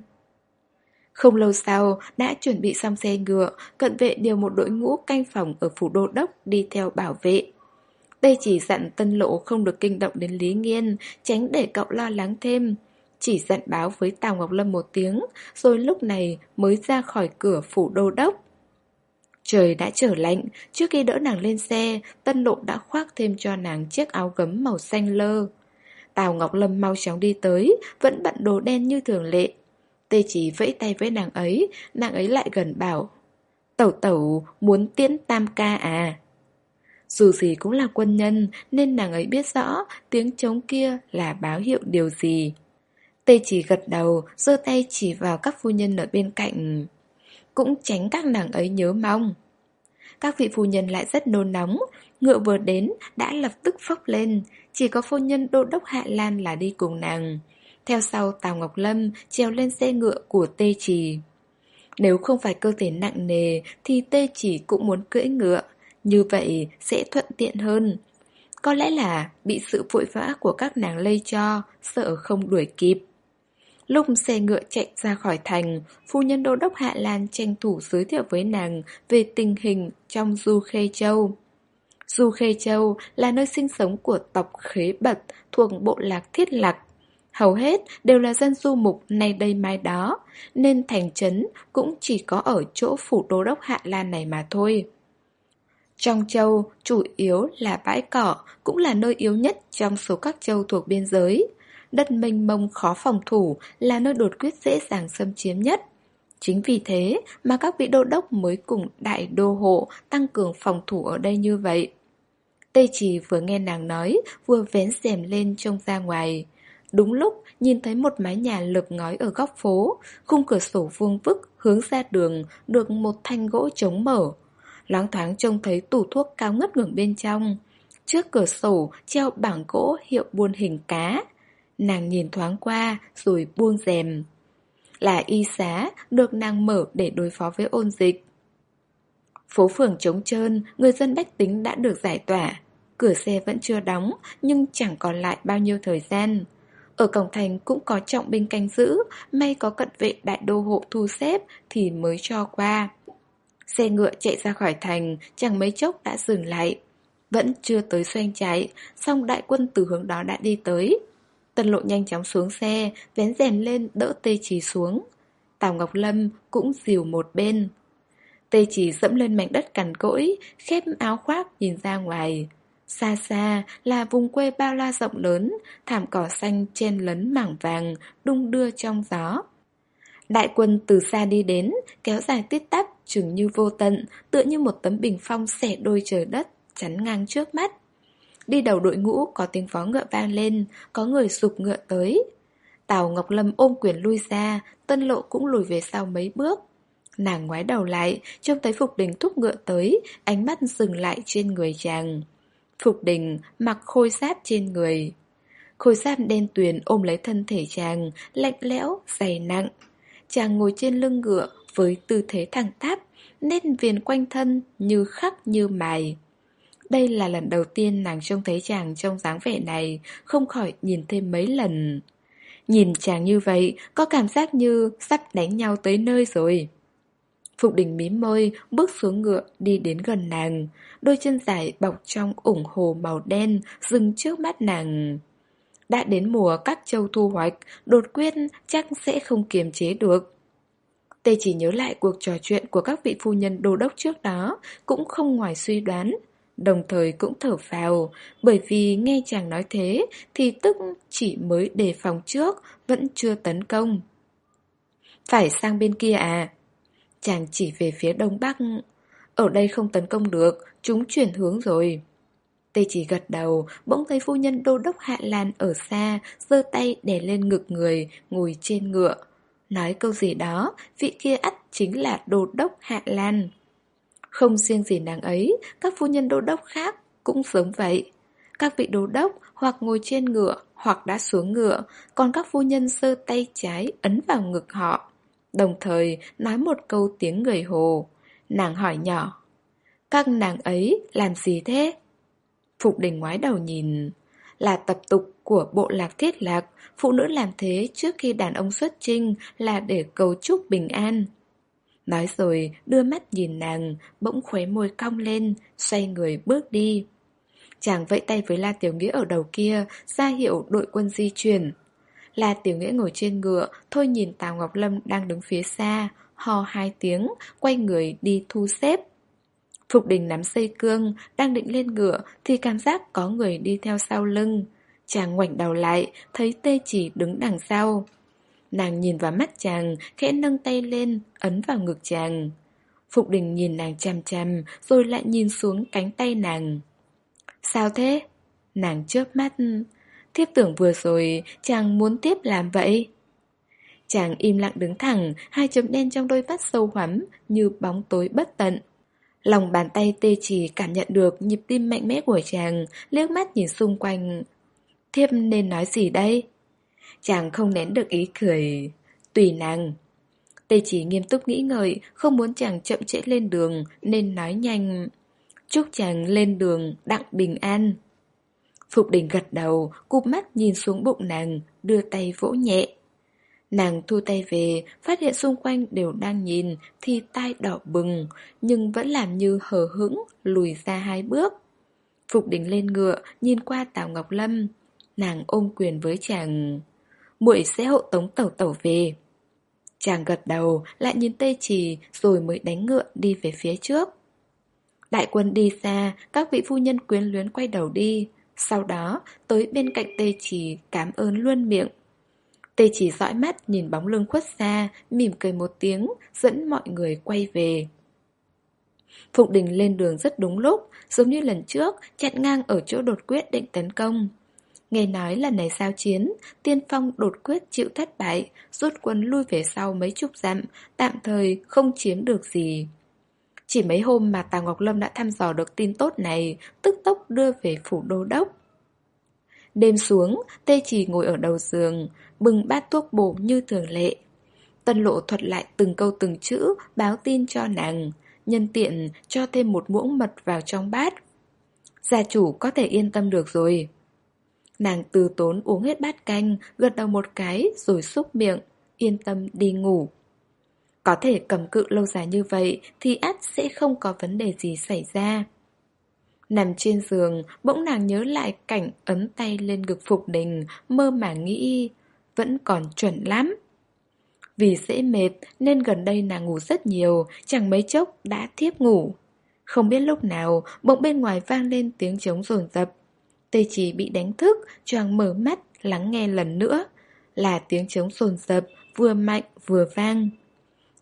Không lâu sau, đã chuẩn bị xong xe ngựa, cận vệ điều một đội ngũ canh phòng ở phủ đô đốc đi theo bảo vệ. Đây chỉ dặn tân lộ không được kinh động đến Lý Nghiên, tránh để cậu lo lắng thêm. Chỉ dặn báo với Tào Ngọc Lâm một tiếng, rồi lúc này mới ra khỏi cửa phủ đô đốc. Trời đã trở lạnh, trước khi đỡ nàng lên xe, tân lộ đã khoác thêm cho nàng chiếc áo gấm màu xanh lơ. Tào Ngọc Lâm mau chóng đi tới, vẫn bận đồ đen như thường lệ. Tê chỉ vẫy tay với nàng ấy, nàng ấy lại gần bảo. Tẩu tẩu muốn tiễn tam ca à? Dù gì cũng là quân nhân nên nàng ấy biết rõ tiếng trống kia là báo hiệu điều gì. Tê chỉ gật đầu, giơ tay chỉ vào các phu nhân ở bên cạnh. Cũng tránh các nàng ấy nhớ mong. Các vị phu nhân lại rất nôn nóng, ngựa vừa đến đã lập tức phốc lên, chỉ có phu nhân đô đốc Hạ Lan là đi cùng nàng. Theo sau Tào Ngọc Lâm treo lên xe ngựa của Tê Chỉ. Nếu không phải cơ thể nặng nề thì Tê Chỉ cũng muốn cưỡi ngựa, như vậy sẽ thuận tiện hơn. Có lẽ là bị sự vội vã của các nàng lây cho, sợ không đuổi kịp. Lúc xe ngựa chạy ra khỏi thành, phu nhân đô đốc Hạ Lan tranh thủ giới thiệu với nàng về tình hình trong Du Khê Châu. Du Khê Châu là nơi sinh sống của tộc Khế Bật thuộc bộ lạc Thiết Lạc. Hầu hết đều là dân du mục nay đây mai đó, nên thành trấn cũng chỉ có ở chỗ phủ đô đốc Hạ Lan này mà thôi. Trong châu, chủ yếu là bãi cỏ, cũng là nơi yếu nhất trong số các châu thuộc biên giới. Đất mênh mông khó phòng thủ là nơi đột quyết dễ dàng xâm chiếm nhất. Chính vì thế mà các vị đô đốc mới cùng đại đô hộ tăng cường phòng thủ ở đây như vậy. Tây chỉ vừa nghe nàng nói, vừa vén rèm lên trông ra ngoài. Đúng lúc nhìn thấy một mái nhà lợp ngói ở góc phố, khung cửa sổ vuông vức hướng ra đường được một thanh gỗ chống mở. Loáng thoáng trông thấy tủ thuốc cao ngất ngưỡng bên trong. Trước cửa sổ treo bảng gỗ hiệu buôn hình cá. Nàng nhìn thoáng qua rồi buông rèm. Là y xá được nàng mở để đối phó với ôn dịch. Phố phường trống trơn, người dân bách tính đã được giải tỏa. Cửa xe vẫn chưa đóng, nhưng chẳng còn lại bao nhiêu thời gian. Ở cổng thành cũng có trọng binh canh giữ, may có cận vệ đại đô hộ thu xếp thì mới cho qua. Xe ngựa chạy ra khỏi thành, chẳng mấy chốc đã dừng lại. Vẫn chưa tới xoanh trái song đại quân từ hướng đó đã đi tới. Tân lộ nhanh chóng xuống xe, vén rèm lên đỡ tê trì xuống. Tào Ngọc Lâm cũng dìu một bên. Tê chỉ dẫm lên mảnh đất cằn cỗi, khép áo khoác nhìn ra ngoài. Xa xa là vùng quê bao la rộng lớn, thảm cỏ xanh chen lấn mảng vàng, đung đưa trong gió. Đại quân từ xa đi đến, kéo dài tít tắp, chừng như vô tận, tựa như một tấm bình phong xẻ đôi trời đất, chắn ngang trước mắt. Đi đầu đội ngũ có tiếng vó ngựa vang lên, có người sụp ngựa tới. Tào Ngọc Lâm ôm quyền lui ra, tân lộ cũng lùi về sau mấy bước. Nàng ngoái đầu lại, trông thấy Phục Đình thúc ngựa tới, ánh mắt dừng lại trên người chàng. Phục Đình mặc khôi giáp trên người. Khôi giáp đen tuyền ôm lấy thân thể chàng, lạnh lẽo, dày nặng. Chàng ngồi trên lưng ngựa với tư thế thẳng tắp, nét viền quanh thân như khắc như mài. Đây là lần đầu tiên nàng trông thấy chàng trong dáng vẻ này, không khỏi nhìn thêm mấy lần. Nhìn chàng như vậy, có cảm giác như sắp đánh nhau tới nơi rồi. Phục đình mím môi, bước xuống ngựa, đi đến gần nàng. Đôi chân dài bọc trong ủng hồ màu đen, dừng trước mắt nàng. Đã đến mùa các châu thu hoạch, đột quyết chắc sẽ không kiềm chế được. Tê chỉ nhớ lại cuộc trò chuyện của các vị phu nhân đô đốc trước đó, cũng không ngoài suy đoán. Đồng thời cũng thở phào, bởi vì nghe chàng nói thế thì tức chỉ mới đề phòng trước, vẫn chưa tấn công. Phải sang bên kia à? Chàng chỉ về phía đông bắc. Ở đây không tấn công được, chúng chuyển hướng rồi. Tê chỉ gật đầu, bỗng thấy phu nhân đô đốc Hạ Lan ở xa, giơ tay đè lên ngực người, ngồi trên ngựa. Nói câu gì đó, vị kia ắt chính là đô đốc Hạ Lan. Không riêng gì nàng ấy, các phu nhân đô đốc khác cũng giống vậy. Các vị đô đốc hoặc ngồi trên ngựa hoặc đã xuống ngựa, còn các phu nhân sơ tay trái ấn vào ngực họ. Đồng thời nói một câu tiếng người hồ. Nàng hỏi nhỏ. Các nàng ấy làm gì thế? Phục đình ngoái đầu nhìn. Là tập tục của bộ lạc thiết lạc, phụ nữ làm thế trước khi đàn ông xuất trinh là để cầu chúc bình an. Nói rồi đưa mắt nhìn nàng, bỗng khuấy môi cong lên, xoay người bước đi. Chàng vẫy tay với La Tiểu Nghĩa ở đầu kia, ra hiệu đội quân di chuyển. La Tiểu Nghĩa ngồi trên ngựa, thôi nhìn Tào Ngọc Lâm đang đứng phía xa, hò hai tiếng, quay người đi thu xếp. Phục đình nắm dây cương, đang định lên ngựa thì cảm giác có người đi theo sau lưng. Chàng ngoảnh đầu lại, thấy tê chỉ đứng đằng sau. Nàng nhìn vào mắt chàng, khẽ nâng tay lên, ấn vào ngực chàng. Phục đình nhìn nàng chằm chằm, rồi lại nhìn xuống cánh tay nàng. Sao thế? Nàng chớp mắt. Thiếp tưởng vừa rồi chàng muốn tiếp làm vậy. Chàng im lặng đứng thẳng, hai chấm đen trong đôi mắt sâu hoắm như bóng tối bất tận. Lòng bàn tay tê chỉ cảm nhận được nhịp tim mạnh mẽ của chàng, liếc mắt nhìn xung quanh. Thiếp nên nói gì đây? Chàng không nén được ý cười. Tùy nàng. Tê chỉ nghiêm túc nghĩ ngợi, không muốn chàng chậm trễ lên đường, nên nói nhanh. Chúc chàng lên đường, đặng bình an. Phục đình gật đầu, cụp mắt nhìn xuống bụng nàng, đưa tay vỗ nhẹ. Nàng thu tay về, phát hiện xung quanh đều đang nhìn, thì tai đỏ bừng, nhưng vẫn làm như hờ hững, lùi ra hai bước. Phục đình lên ngựa, nhìn qua Tào Ngọc Lâm. Nàng ôm quyền với chàng muội sẽ hộ tống tẩu tẩu về. Chàng gật đầu, lại nhìn tê trì rồi mới đánh ngựa đi về phía trước. Đại quân đi xa, các vị phu nhân quyến luyến quay đầu đi. Sau đó, tới bên cạnh tê trì cảm ơn luôn miệng. Tê chỉ dõi mắt nhìn bóng lưng khuất xa, mỉm cười một tiếng, dẫn mọi người quay về. Phục đình lên đường rất đúng lúc, giống như lần trước, chặn ngang ở chỗ đột quyết định tấn công. Nghe nói lần này giao chiến, tiên phong đột quyết chịu thất bại, rút quân lui về sau mấy chục dặm, tạm thời không chiếm được gì. Chỉ mấy hôm mà Tào Ngọc Lâm đã thăm dò được tin tốt này, tức tốc đưa về phủ đô đốc. Đêm xuống, Tê Chỉ ngồi ở đầu giường, bưng bát thuốc bổ như thường lệ. Tân lộ thuật lại từng câu từng chữ, báo tin cho nàng, nhân tiện cho thêm một muỗng mật vào trong bát. Gia chủ có thể yên tâm được rồi. Nàng từ tốn uống hết bát canh, gật đầu một cái rồi xúc miệng, yên tâm đi ngủ. Có thể cầm cự lâu dài như vậy thì ắt sẽ không có vấn đề gì xảy ra. Nằm trên giường, bỗng nàng nhớ lại cảnh ấn tay lên ngực Phục Đình, mơ màng nghĩ, vẫn còn chuẩn lắm. Vì dễ mệt nên gần đây nàng ngủ rất nhiều, chẳng mấy chốc đã thiếp ngủ. Không biết lúc nào, bỗng bên ngoài vang lên tiếng trống rồn rập. Tê chỉ bị đánh thức, choàng mở mắt, lắng nghe lần nữa. Là tiếng trống rồn rập, vừa mạnh vừa vang.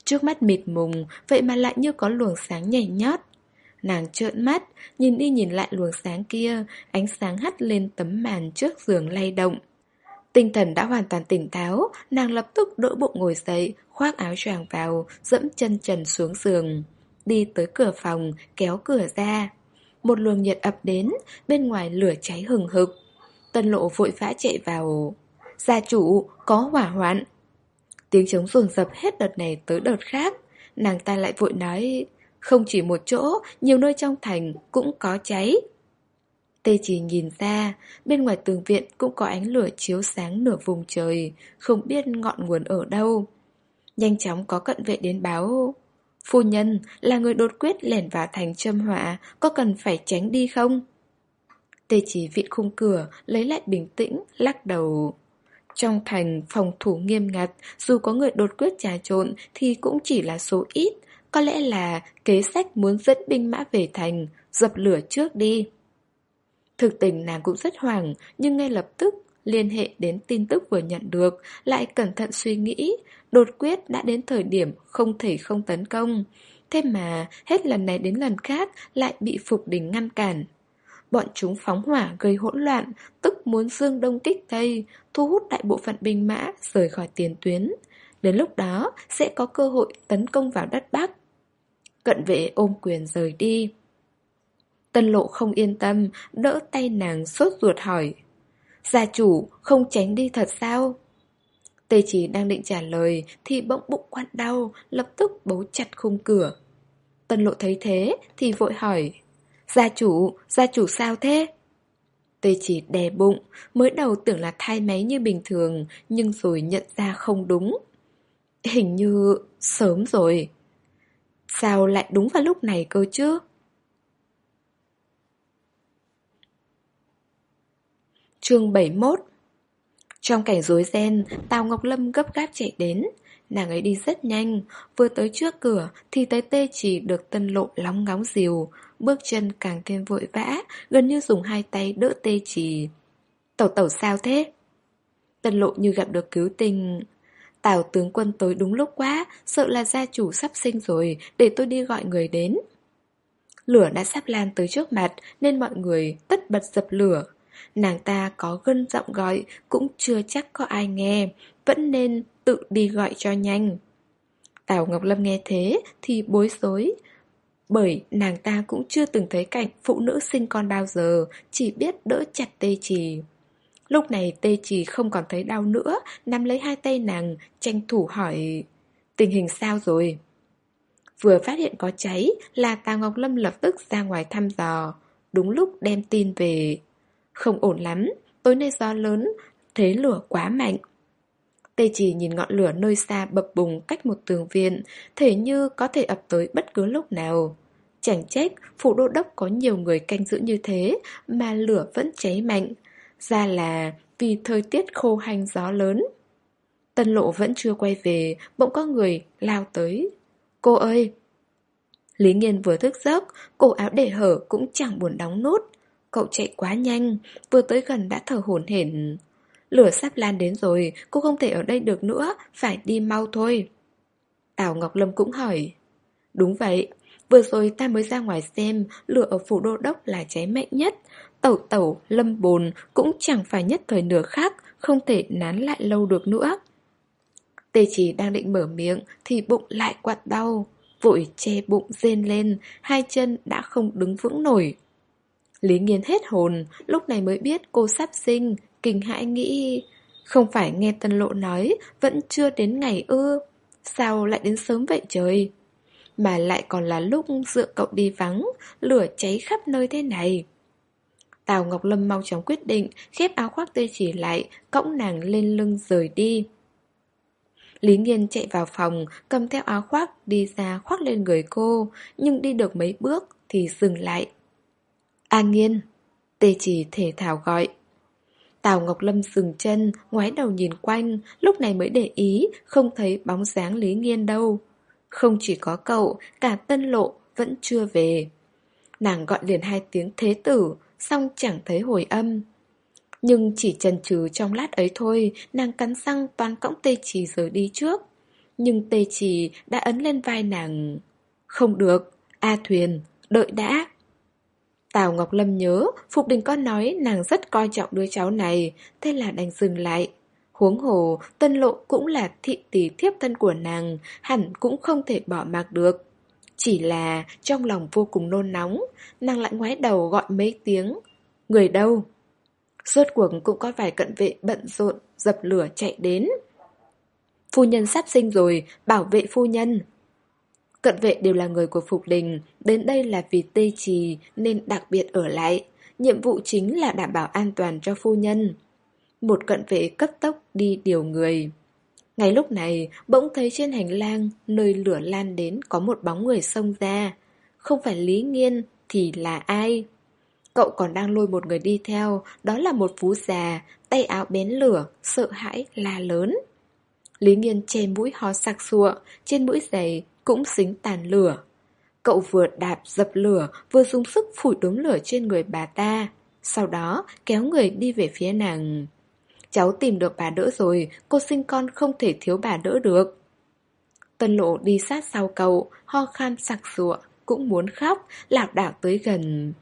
Trước mắt mịt mùng, vậy mà lại như có luồng sáng nhảy nhót. Nàng trợn mắt, nhìn đi nhìn lại luồng sáng kia, ánh sáng hắt lên tấm màn trước giường lay động. Tinh thần đã hoàn toàn tỉnh táo, nàng lập tức đỡ bụng ngồi dậy, khoác áo choàng vào, dẫm chân trần xuống giường. Đi tới cửa phòng, kéo cửa ra. Một luồng nhiệt ập đến, bên ngoài lửa cháy hừng hực. Tân lộ vội vã chạy vào. Gia chủ, có hỏa hoạn. Tiếng trống rồn rập hết đợt này tới đợt khác. Nàng ta lại vội nói, không chỉ một chỗ, nhiều nơi trong thành cũng có cháy. Tê chỉ nhìn ra, bên ngoài tường viện cũng có ánh lửa chiếu sáng nửa vùng trời, không biết ngọn nguồn ở đâu. Nhanh chóng có cận vệ đến báo Phu nhân là người đột quyết lẻn vào thành châm họa Có cần phải tránh đi không? Tê chỉ vịn khung cửa Lấy lại bình tĩnh Lắc đầu Trong thành phòng thủ nghiêm ngặt Dù có người đột quyết trà trộn Thì cũng chỉ là số ít có lẽ là kế sách muốn dẫn binh mã về thành Dập lửa trước đi Thực tình nàng cũng rất hoảng Nhưng ngay lập tức liên hệ đến tin tức vừa nhận được, lại cẩn thận suy nghĩ, đột quyết đã đến thời điểm không thể không tấn công. Thế mà, hết lần này đến lần khác lại bị Phục Đình ngăn cản. Bọn chúng phóng hỏa gây hỗn loạn, tức muốn dương đông kích tây, thu hút đại bộ phận binh mã rời khỏi tiền tuyến. Đến lúc đó sẽ có cơ hội tấn công vào đất Bắc. Cận vệ ôm quyền rời đi. Tân lộ không yên tâm, đỡ tay nàng sốt ruột hỏi. Gia chủ không tránh đi thật sao? Tê chỉ đang định trả lời thì bỗng bụng quặn đau, lập tức bấu chặt khung cửa. Tân lộ thấy thế thì vội hỏi Gia chủ, gia chủ sao thế? Tê chỉ đè bụng, mới đầu tưởng là thai máy như bình thường, nhưng rồi nhận ra không đúng. Hình như sớm rồi. Sao lại đúng vào lúc này cơ chứ? chương 71 Trong cảnh rối ren, Tào Ngọc Lâm gấp gáp chạy đến. Nàng ấy đi rất nhanh, vừa tới trước cửa thì tới tê chỉ được tân lộ lóng ngóng dìu, bước chân càng thêm vội vã, gần như dùng hai tay đỡ tê chỉ. Tẩu tẩu sao thế? Tân lộ như gặp được cứu tình. Tào tướng quân tới đúng lúc quá, sợ là gia chủ sắp sinh rồi, để tôi đi gọi người đến. Lửa đã sắp lan tới trước mặt, nên mọi người tất bật dập lửa. Nàng ta có gân giọng gọi Cũng chưa chắc có ai nghe Vẫn nên tự đi gọi cho nhanh Tào Ngọc Lâm nghe thế Thì bối rối Bởi nàng ta cũng chưa từng thấy cảnh Phụ nữ sinh con bao giờ Chỉ biết đỡ chặt tê trì Lúc này tê trì không còn thấy đau nữa Nắm lấy hai tay nàng Tranh thủ hỏi Tình hình sao rồi Vừa phát hiện có cháy Là Tà Ngọc Lâm lập tức ra ngoài thăm dò Đúng lúc đem tin về không ổn lắm, tối nay gió lớn, thế lửa quá mạnh. Tê chỉ nhìn ngọn lửa nơi xa bập bùng cách một tường viện, thể như có thể ập tới bất cứ lúc nào. Chẳng trách, phủ đô đốc có nhiều người canh giữ như thế, mà lửa vẫn cháy mạnh. Ra là vì thời tiết khô hành gió lớn. Tân lộ vẫn chưa quay về, bỗng có người lao tới. Cô ơi! Lý Nghiên vừa thức giấc, cổ áo để hở cũng chẳng buồn đóng nút. Cậu chạy quá nhanh, vừa tới gần đã thở hổn hển. Lửa sắp lan đến rồi, cô không thể ở đây được nữa, phải đi mau thôi. Tào Ngọc Lâm cũng hỏi. Đúng vậy, vừa rồi ta mới ra ngoài xem lửa ở phủ đô đốc là cháy mạnh nhất. Tẩu tẩu, lâm bồn cũng chẳng phải nhất thời nửa khác, không thể nán lại lâu được nữa. Tê chỉ đang định mở miệng thì bụng lại quặn đau. Vội che bụng rên lên, hai chân đã không đứng vững nổi. Lý Nghiên hết hồn, lúc này mới biết cô sắp sinh, kinh hãi nghĩ... Không phải nghe Tân Lộ nói, vẫn chưa đến ngày ư. Sao lại đến sớm vậy trời? Mà lại còn là lúc dựa cậu đi vắng, lửa cháy khắp nơi thế này. Tào Ngọc Lâm mau chóng quyết định, khép áo khoác tê chỉ lại, cõng nàng lên lưng rời đi. Lý Nghiên chạy vào phòng, cầm theo áo khoác, đi ra khoác lên người cô, nhưng đi được mấy bước thì dừng lại. An Nghiên Tê chỉ thể thảo gọi Tào Ngọc Lâm dừng chân, ngoái đầu nhìn quanh, lúc này mới để ý, không thấy bóng dáng Lý Nghiên đâu. Không chỉ có cậu, cả tân lộ vẫn chưa về. Nàng gọi liền hai tiếng thế tử, xong chẳng thấy hồi âm. Nhưng chỉ chần chừ trong lát ấy thôi, nàng cắn răng toan cõng tê trì rời đi trước. Nhưng tê trì đã ấn lên vai nàng. Không được, A Thuyền, đợi đã. Tào Ngọc Lâm nhớ, Phục Đình có nói nàng rất coi trọng đứa cháu này, thế là đành dừng lại. Huống hồ, tân lộ cũng là thị tỷ thiếp thân của nàng, hẳn cũng không thể bỏ mặc được. Chỉ là trong lòng vô cùng nôn nóng, nàng lại ngoái đầu gọi mấy tiếng. Người đâu? Rốt cuộc cũng có vài cận vệ bận rộn, dập lửa chạy đến. Phu nhân sắp sinh rồi, bảo vệ phu nhân. Cận vệ đều là người của Phục Đình, đến đây là vì tê trì nên đặc biệt ở lại. Nhiệm vụ chính là đảm bảo an toàn cho phu nhân. Một cận vệ cấp tốc đi điều người. Ngay lúc này, bỗng thấy trên hành lang, nơi lửa lan đến có một bóng người xông ra. Không phải Lý Nghiên, thì là ai? Cậu còn đang lôi một người đi theo, đó là một phú già, tay áo bén lửa, sợ hãi, la lớn. Lý Nghiên che mũi ho sặc sụa, trên mũi giày cũng dính tàn lửa. Cậu vừa đạp dập lửa, vừa dùng sức phủi đốm lửa trên người bà ta. Sau đó kéo người đi về phía nàng. Cháu tìm được bà đỡ rồi, cô sinh con không thể thiếu bà đỡ được. Tân lộ đi sát sau cậu, ho khan sặc sụa, cũng muốn khóc, lạc đảo tới gần.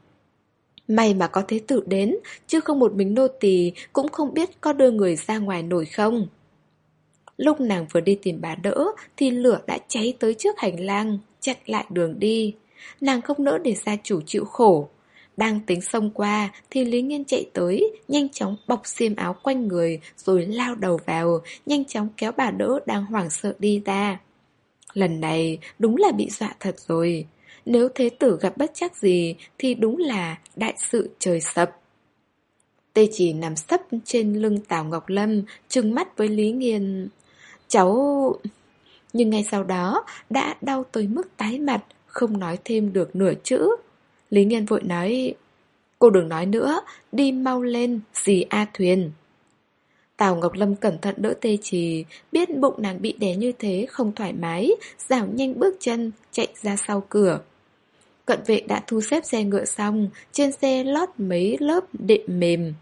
May mà có thế tử đến, chứ không một mình nô tỳ cũng không biết có đưa người ra ngoài nổi không. Lúc nàng vừa đi tìm bà đỡ thì lửa đã cháy tới trước hành lang, chặn lại đường đi. Nàng không nỡ để gia chủ chịu khổ. Đang tính xông qua thì Lý Nghiên chạy tới, nhanh chóng bọc xiêm áo quanh người rồi lao đầu vào, nhanh chóng kéo bà đỡ đang hoảng sợ đi ra. Lần này đúng là bị dọa thật rồi. Nếu thế tử gặp bất chắc gì thì đúng là đại sự trời sập. Tê chỉ nằm sấp trên lưng Tào Ngọc Lâm, trừng mắt với Lý Nghiên. Cháu... Nhưng ngay sau đó đã đau tới mức tái mặt, không nói thêm được nửa chữ. Lý Nghiên vội nói, cô đừng nói nữa, đi mau lên, dì A Thuyền. Tào Ngọc Lâm cẩn thận đỡ tê trì, biết bụng nàng bị đè như thế không thoải mái, dào nhanh bước chân, chạy ra sau cửa. Cận vệ đã thu xếp xe ngựa xong, trên xe lót mấy lớp đệm mềm.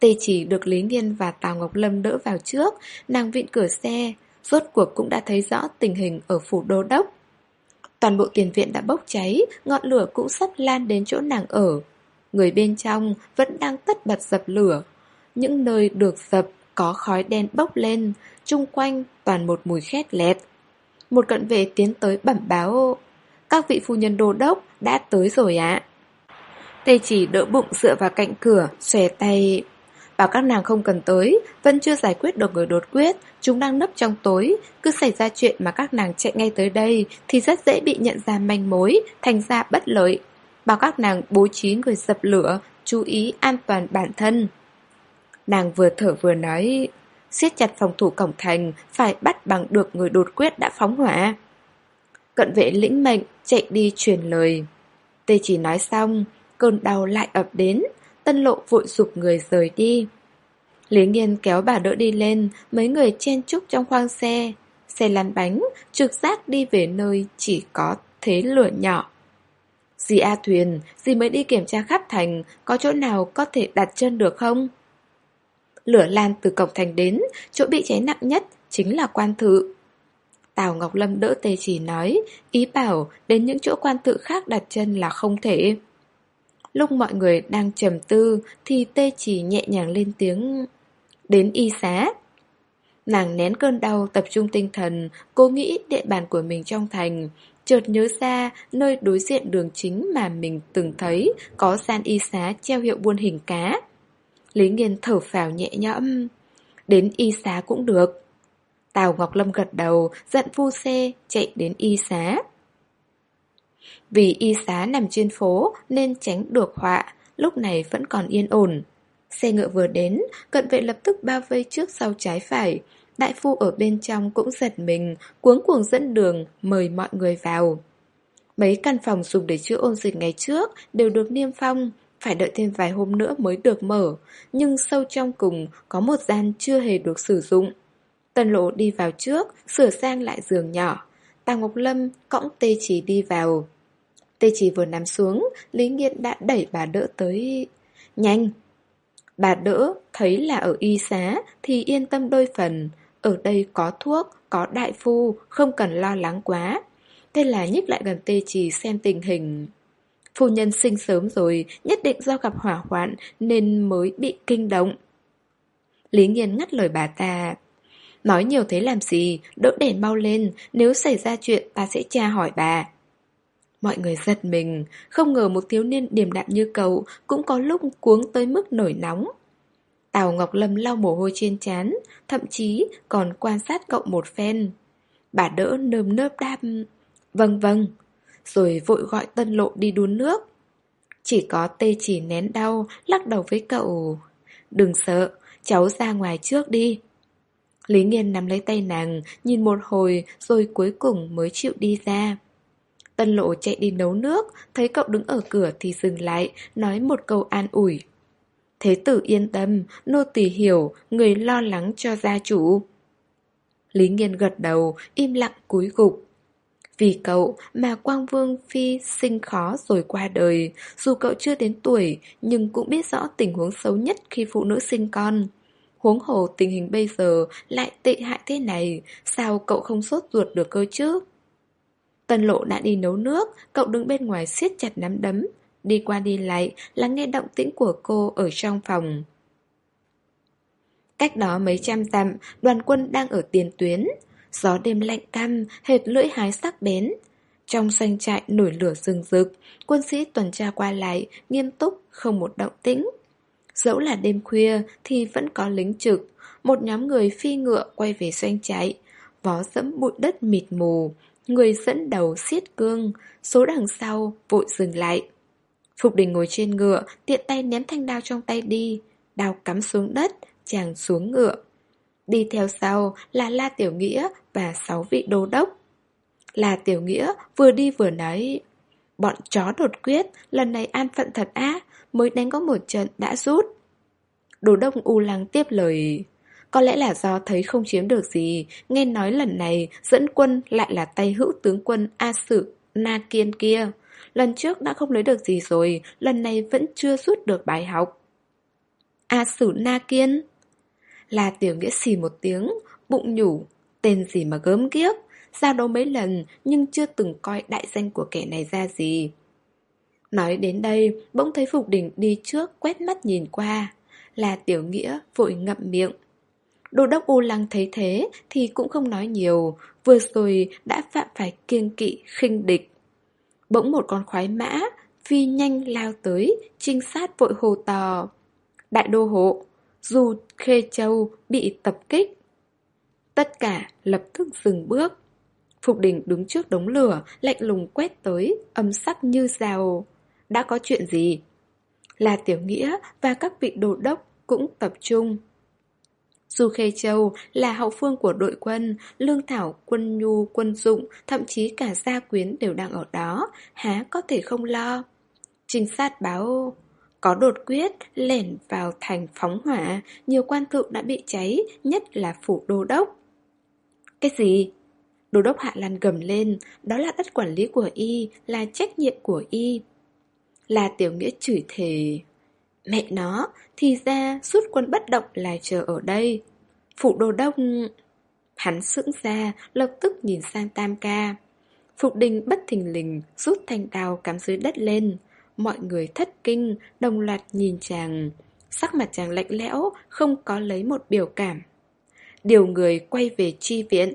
Tê chỉ được Lý Nghiên và Tào Ngọc Lâm đỡ vào trước, nàng vịn cửa xe, rốt cuộc cũng đã thấy rõ tình hình ở phủ đô đốc. Toàn bộ tiền viện đã bốc cháy, ngọn lửa cũng sắp lan đến chỗ nàng ở. Người bên trong vẫn đang tất bật dập lửa. Những nơi được dập có khói đen bốc lên, chung quanh toàn một mùi khét lẹt. Một cận vệ tiến tới bẩm báo Các vị phu nhân đô đốc đã tới rồi ạ Tây chỉ đỡ bụng dựa vào cạnh cửa Xòe tay Bảo các nàng không cần tới, Vẫn chưa giải quyết được người đột quyết, Chúng đang nấp trong tối. Cứ xảy ra chuyện mà các nàng chạy ngay tới đây Thì rất dễ bị nhận ra manh mối, Thành ra bất lợi. Bảo các nàng bố trí người dập lửa, Chú ý an toàn bản thân. Nàng vừa thở vừa nói, siết chặt phòng thủ cổng thành, Phải bắt bằng được người đột quyết đã phóng hỏa. Cận vệ lĩnh mệnh Chạy đi truyền lời. Tê chỉ nói xong, Cơn đau lại ập đến Tân lộ vội dục người rời đi. Lý Nghiên kéo bà đỡ đi lên, Mấy người chen chúc trong khoang xe. Xe lăn bánh, Trực giác đi về nơi chỉ có thế lửa nhỏ. Dì A Thuyền, Dì mới đi kiểm tra khắp thành, Có chỗ nào có thể đặt chân được không? Lửa lan từ cổng thành đến, Chỗ bị cháy nặng nhất Chính là quan thự. Tào Ngọc Lâm đỡ tề chỉ nói, Ý bảo đến những chỗ quan tự khác đặt chân là không thể. Lúc mọi người đang trầm tư Thì tê chỉ nhẹ nhàng lên tiếng, Đến y xá. Nàng nén cơn đau tập trung tinh thần, Cố nghĩ địa bàn của mình trong thành, Chợt nhớ ra nơi đối diện đường chính mà mình từng thấy Có gian y xá treo hiệu buôn hình cá. Lý Nghiên thở phào nhẹ nhõm, Đến y xá cũng được. Tào Ngọc Lâm gật đầu, Giận phu xe chạy đến y xá vì y xá nằm trên phố nên tránh được họa, lúc này vẫn còn yên ổn. Xe ngựa vừa đến, cận vệ lập tức bao vây trước sau trái phải. Đại phu ở bên trong cũng giật mình, cuống cuồng dẫn đường, mời mọi người vào. Mấy căn phòng dùng để chữa ôn dịch ngày trước đều được niêm phong, phải đợi thêm vài hôm nữa mới được mở, nhưng sâu trong cùng có một gian chưa hề được sử dụng. Tần lộ đi vào trước, sửa sang lại giường nhỏ. Tàng Ngọc Lâm cõng tê chỉ đi vào. Tê chỉ vừa nằm xuống, Lý Nghiên đã đẩy bà đỡ tới... Nhanh! Bà đỡ thấy là ở y xá thì yên tâm đôi phần. Ở đây có thuốc, có đại phu, không cần lo lắng quá. Thế là nhích lại gần tê chỉ xem tình hình. Phu nhân sinh sớm rồi, nhất định do gặp hỏa hoạn nên mới bị kinh động. Lý Nghiên ngắt lời bà ta. Nói nhiều thế làm gì, đỡ đèn mau lên, nếu xảy ra chuyện ta sẽ tra hỏi bà. Mọi người giật mình, không ngờ một thiếu niên điềm đạm như cậu cũng có lúc cuống tới mức nổi nóng. Tào Ngọc Lâm lau mồ hôi trên chán, thậm chí còn quan sát cậu một phen. Bà đỡ nơm nớp đáp, vâng vâng, rồi vội gọi tân lộ đi đun nước. Chỉ có tê chỉ nén đau, lắc đầu với cậu. Đừng sợ, cháu ra ngoài trước đi. Lý Nghiên nắm lấy tay nàng, nhìn một hồi rồi cuối cùng mới chịu đi ra. Tân lộ chạy đi nấu nước, thấy cậu đứng ở cửa thì dừng lại, nói một câu an ủi. Thế tử yên tâm, nô tỳ hiểu, người lo lắng cho gia chủ. Lý Nghiên gật đầu, im lặng cúi gục. Vì cậu mà Quang Vương Phi sinh khó rồi qua đời, dù cậu chưa đến tuổi nhưng cũng biết rõ tình huống xấu nhất khi phụ nữ sinh con. Huống hồ tình hình bây giờ lại tệ hại thế này, sao cậu không sốt ruột được cơ chứ? Tân lộ đã đi nấu nước, cậu đứng bên ngoài siết chặt nắm đấm, đi qua đi lại, lắng nghe động tĩnh của cô ở trong phòng. Cách đó mấy trăm dặm, đoàn quân đang ở tiền tuyến. Gió đêm lạnh căm, hệt lưỡi hái sắc bén. Trong doanh trại nổi lửa rừng rực, quân sĩ tuần tra qua lại, nghiêm túc, không một động tĩnh. Dẫu là đêm khuya thì vẫn có lính trực, một nhóm người phi ngựa quay về doanh trại, vó dẫm bụi đất mịt mù, người dẫn đầu xiết cương, số đằng sau vội dừng lại. Phục đình ngồi trên ngựa, tiện tay ném thanh đao trong tay đi, đao cắm xuống đất, chàng xuống ngựa. Đi theo sau là La Tiểu Nghĩa và sáu vị đô đốc. La Tiểu Nghĩa vừa đi vừa nói Bọn chó đột quyết, lần này an phận thật á, mới đánh có một trận đã rút. Đồ đông u lăng tiếp lời có lẽ là do thấy không chiếm được gì Nghe nói lần này dẫn quân lại là tay hữu tướng quân A Sử Na Kiên kia Lần trước đã không lấy được gì rồi Lần này vẫn chưa rút được bài học A Sử Na Kiên Là tiểu nghĩa xì một tiếng Bụng nhủ Tên gì mà gớm kiếc Giao đấu mấy lần nhưng chưa từng coi đại danh của kẻ này ra gì Nói đến đây, bỗng thấy Phục Đình đi trước quét mắt nhìn qua. Là Tiểu Nghĩa vội ngậm miệng. Đô đốc U Lăng thấy thế thì cũng không nói nhiều, vừa rồi đã phạm phải kiêng kỵ khinh địch. Bỗng một con khoái mã phi nhanh lao tới, trinh sát vội hồ tò. Đại đô hộ, dù Khê Châu bị tập kích. Tất cả lập tức dừng bước. Phục đình đứng trước đống lửa, lạnh lùng quét tới, âm sắc như rào. Đã có chuyện gì? Là Tiểu Nghĩa và các vị đồ đốc cũng tập trung. Du Khê Châu là hậu phương của đội quân, lương thảo, quân nhu, quân dụng, thậm chí cả gia quyến đều đang ở đó, há có thể không lo. Trinh sát báo có đột quyết lẻn vào thành phóng hỏa, nhiều quan thượng đã bị cháy, nhất là phủ đô đốc. Cái gì? Đô đốc Hạ Lan gầm lên, đó là đất quản lý của y, là trách nhiệm của y. Là tiểu nghĩa chửi thề. Mẹ nó, thì ra rút quân bất động là chờ ở đây. Phụ đồ đông... Hắn sững ra, lập tức nhìn sang Tam Ca. Phục đình bất thình lình, rút thanh đào cắm dưới đất lên. Mọi người thất kinh, đồng loạt nhìn chàng. Sắc mặt chàng lạnh lẽo, không có lấy một biểu cảm. Điều người quay về chi viện.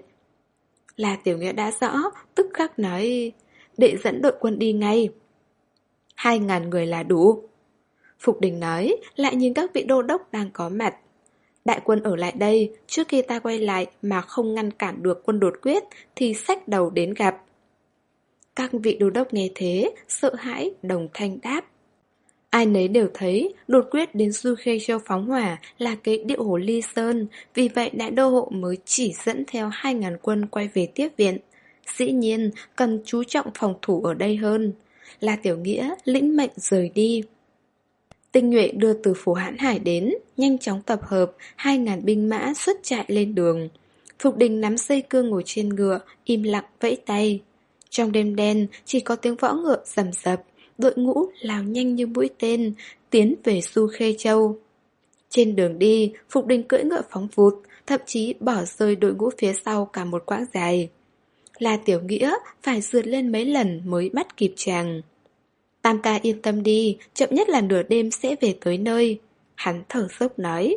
Là tiểu nghĩa đã rõ, tức khắc nói, đệ dẫn đội quân đi ngay. Hai ngàn người là đủ. Phục đình nói, lại nhìn các vị đô đốc đang có mặt. Đại quân ở lại đây, trước khi ta quay lại mà không ngăn cản được quân đột quyết thì sách đầu đến gặp. Các vị đô đốc nghe thế, sợ hãi, đồng thanh đáp. Ai nấy đều thấy đột quyết đến Du Khê Châu phóng hỏa là cái điệu hồ ly sơn, vì vậy đại đô hộ mới chỉ dẫn theo 2.000 quân quay về tiếp viện. Dĩ nhiên, cần chú trọng phòng thủ ở đây hơn. La Tiểu Nghĩa lĩnh mệnh rời đi. Tinh nhuệ đưa từ phủ hãn hải đến, nhanh chóng tập hợp, hai ngàn binh mã xuất chạy lên đường. Phục đình nắm dây cương ngồi trên ngựa, im lặng vẫy tay. Trong đêm đen chỉ có tiếng võ ngựa rầm rập, đội ngũ lao nhanh như mũi tên, tiến về Du Khê Châu. Trên đường đi, Phục Đình cưỡi ngựa phóng vụt, thậm chí bỏ rơi đội ngũ phía sau cả một quãng dài. Là Tiểu Nghĩa phải rượt lên mấy lần mới bắt kịp chàng. Tam ca yên tâm đi, chậm nhất là nửa đêm sẽ về tới nơi. Hắn thở dốc nói.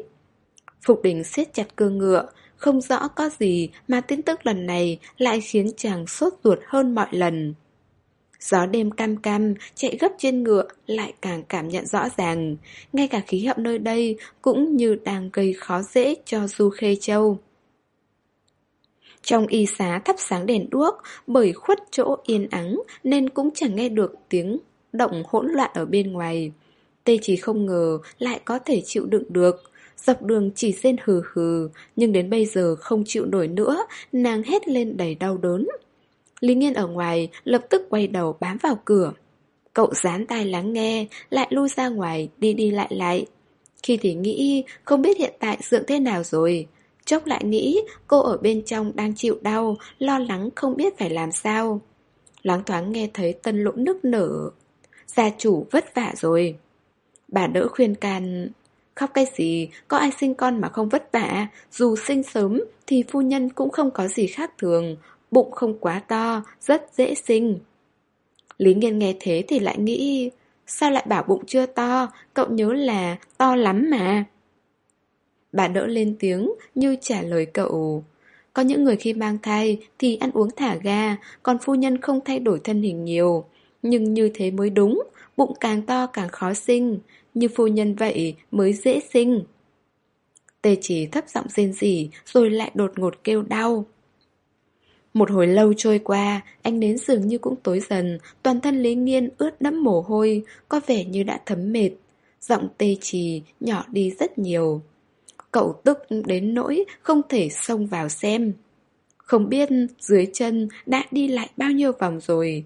Phục đình siết chặt cơ ngựa, không rõ có gì mà tin tức lần này lại khiến chàng sốt ruột hơn mọi lần. Gió đêm cam cam, chạy gấp trên ngựa lại càng cảm nhận rõ ràng. Ngay cả khí hậu nơi đây cũng như đang gây khó dễ cho Du Khê Châu. Trong y xá thắp sáng đèn đuốc, bởi khuất chỗ yên ắng nên cũng chẳng nghe được tiếng động hỗn loạn ở bên ngoài. Tê chỉ không ngờ lại có thể chịu đựng được. Dọc đường chỉ rên hừ hừ, nhưng đến bây giờ không chịu nổi nữa, nàng hét lên đầy đau đớn. Lý Nghiên ở ngoài lập tức quay đầu bám vào cửa. Cậu dán tai lắng nghe, lại lui ra ngoài, đi đi lại lại. Khi thì nghĩ không biết hiện tại dưỡng thế nào rồi. Chốc lại nghĩ cô ở bên trong đang chịu đau, lo lắng không biết phải làm sao. Loáng thoáng nghe thấy tân lỗ nức nở. Gia chủ vất vả rồi. Bà đỡ khuyên can... Khóc cái gì, có ai sinh con mà không vất vả, dù sinh sớm thì phu nhân cũng không có gì khác thường, bụng không quá to, rất dễ sinh. Lý Nghiên nghe thế thì lại nghĩ, sao lại bảo bụng chưa to, cậu nhớ là to lắm mà. Bà đỡ lên tiếng như trả lời cậu. Có những người khi mang thai thì ăn uống thả ga, còn phu nhân không thay đổi thân hình nhiều. Nhưng như thế mới đúng, bụng càng to càng khó sinh, như phu nhân vậy mới dễ sinh. Tê chỉ thấp giọng rên rỉ rồi lại đột ngột kêu đau. Một hồi lâu trôi qua, anh đến dường như cũng tối dần, toàn thân Lý Nghiên ướt đẫm mồ hôi, có vẻ như đã thấm mệt. Giọng tê trì nhỏ đi rất nhiều. Cậu tức đến nỗi không thể xông vào xem. Không biết dưới chân đã đi lại bao nhiêu vòng rồi.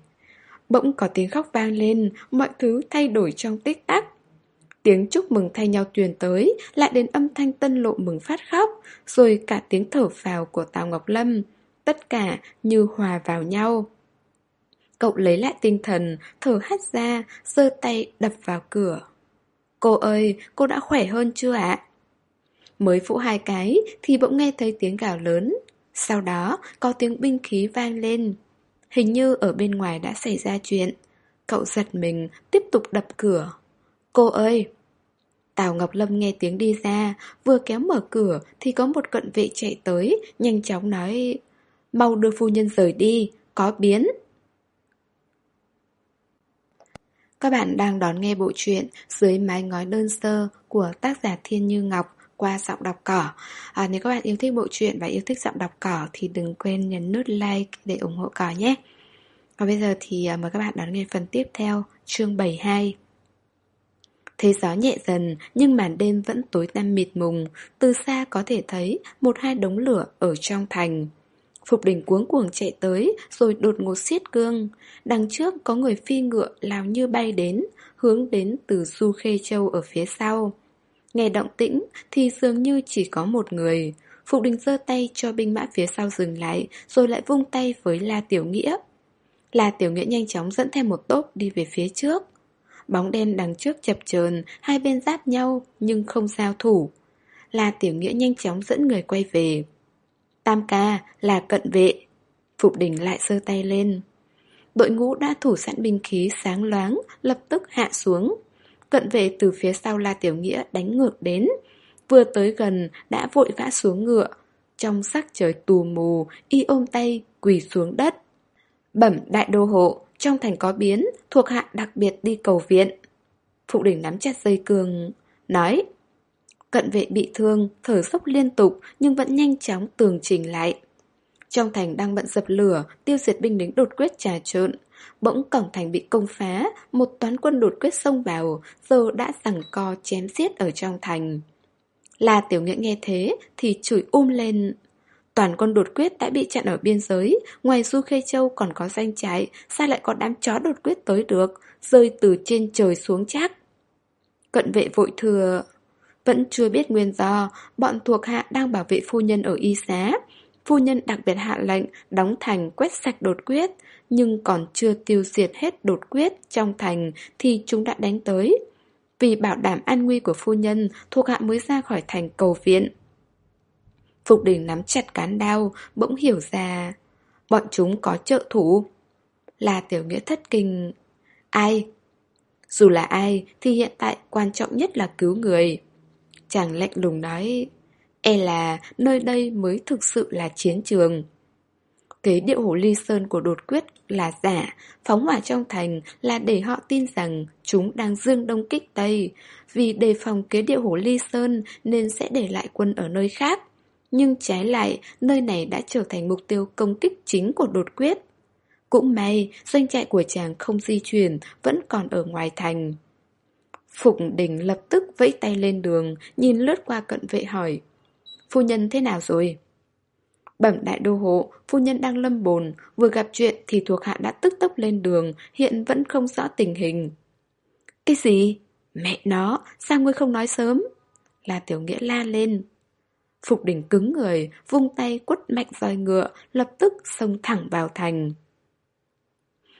Bỗng có tiếng khóc vang lên, mọi thứ thay đổi trong tích tắc. Tiếng chúc mừng thay nhau truyền tới, lại đến âm thanh tân lộ mừng phát khóc, rồi cả tiếng thở phào của Tào Ngọc Lâm. Tất cả như hòa vào nhau. Cậu lấy lại tinh thần, thở hắt ra, giơ tay đập vào cửa. Cô ơi, cô đã khỏe hơn chưa ạ? Mới phụ hai cái thì bỗng nghe thấy tiếng gào lớn. Sau đó có tiếng binh khí vang lên. Hình như ở bên ngoài đã xảy ra chuyện. Cậu giật mình, tiếp tục đập cửa. Cô ơi! Tào Ngọc Lâm nghe tiếng đi ra, vừa kéo mở cửa thì có một cận vệ chạy tới, nhanh chóng nói Mau đưa phu nhân rời đi, có biến. Các bạn đang đón nghe bộ truyện Dưới mái ngói đơn sơ của tác giả Thiên Như Ngọc qua giọng đọc cỏ. À, nếu các bạn yêu thích bộ truyện và yêu thích giọng đọc cỏ thì đừng quên nhấn nút like để ủng hộ cỏ nhé. Còn bây giờ thì à, mời các bạn đón nghe phần tiếp theo, chương 72. Thế gió nhẹ dần nhưng màn đêm vẫn tối tăm mịt mùng, từ xa có thể thấy một hai đống lửa ở trong thành. Phục đỉnh cuống cuồng chạy tới rồi đột ngột xiết cương. Đằng trước có người phi ngựa lao như bay đến, hướng đến từ Du Khê Châu ở phía sau. Nghe động tĩnh thì dường như chỉ có một người. Phục đình giơ tay cho binh mã phía sau dừng lại, rồi lại vung tay với La Tiểu Nghĩa. La Tiểu Nghĩa nhanh chóng dẫn theo một tốp đi về phía trước. Bóng đen đằng trước chập chờn, hai bên giáp nhau nhưng không giao thủ. La Tiểu Nghĩa nhanh chóng dẫn người quay về. Tam ca là cận vệ. Phục đình lại giơ tay lên. Đội ngũ đã thủ sẵn binh khí sáng loáng, lập tức hạ xuống. Cận vệ từ phía sau La Tiểu Nghĩa đánh ngược đến. Vừa tới gần, đã vội vã xuống ngựa. Trong sắc trời tù mù, Y ôm tay quỳ xuống đất. Bẩm đại đô hộ, Trong thành có biến, Thuộc hạ đặc biệt đi cầu viện. Phụ đỉnh nắm chặt dây cường Nói, Cận vệ bị thương, Thở sốc liên tục, Nhưng vẫn nhanh chóng tường trình lại. Trong thành đang bận dập lửa, Tiêu diệt binh lính đột quyết trà trộn. Bỗng cổng thành bị công phá, một toán quân đột quyết xông vào, giờ đã giằng co chém giết ở trong thành. Là tiểu nghĩa nghe thế thì chửi um lên. Toàn quân đột quyết đã bị chặn ở biên giới, ngoài Du Khê Châu còn có danh trái, sao lại có đám chó đột quyết tới được, rơi từ trên trời xuống chắc. Cận vệ vội thừa... Vẫn chưa biết nguyên do, bọn thuộc hạ đang bảo vệ phu nhân ở y xá. phu nhân đặc biệt hạ lệnh đóng thành quét sạch đột quyết, nhưng còn chưa tiêu diệt hết đột quyết trong thành thì chúng đã đánh tới. Vì bảo đảm an nguy của phu nhân, thuộc hạ mới ra khỏi thành cầu viện. Phục đình nắm chặt cán đao, bỗng hiểu ra bọn chúng có trợ thủ. Là tiểu nghĩa thất kinh. Ai? Dù là ai thì hiện tại quan trọng nhất là cứu người. Chàng lạnh lùng nói, e là nơi đây mới thực sự là chiến trường. Kế điệu hồ ly sơn của đột quyết là giả, phóng hỏa trong thành là để họ tin rằng chúng đang dương đông kích Tây. Vì đề phòng kế điệu hồ ly sơn nên sẽ để lại quân ở nơi khác. Nhưng trái lại, nơi này đã trở thành mục tiêu công kích chính của đột quyết. Cũng may, doanh trại của chàng không di chuyển, vẫn còn ở ngoài thành. Phục đình lập tức vẫy tay lên đường, nhìn lướt qua cận vệ hỏi. Phu nhân thế nào rồi? Bẩm đại đô hộ, phu nhân đang lâm bồn, vừa gặp chuyện thì thuộc hạ đã tức tốc lên đường, hiện vẫn không rõ tình hình. Cái gì? Mẹ nó, sao ngươi không nói sớm? Là tiểu nghĩa la lên. Phục đỉnh cứng người, vung tay quất mạnh roi ngựa, lập tức xông thẳng vào thành.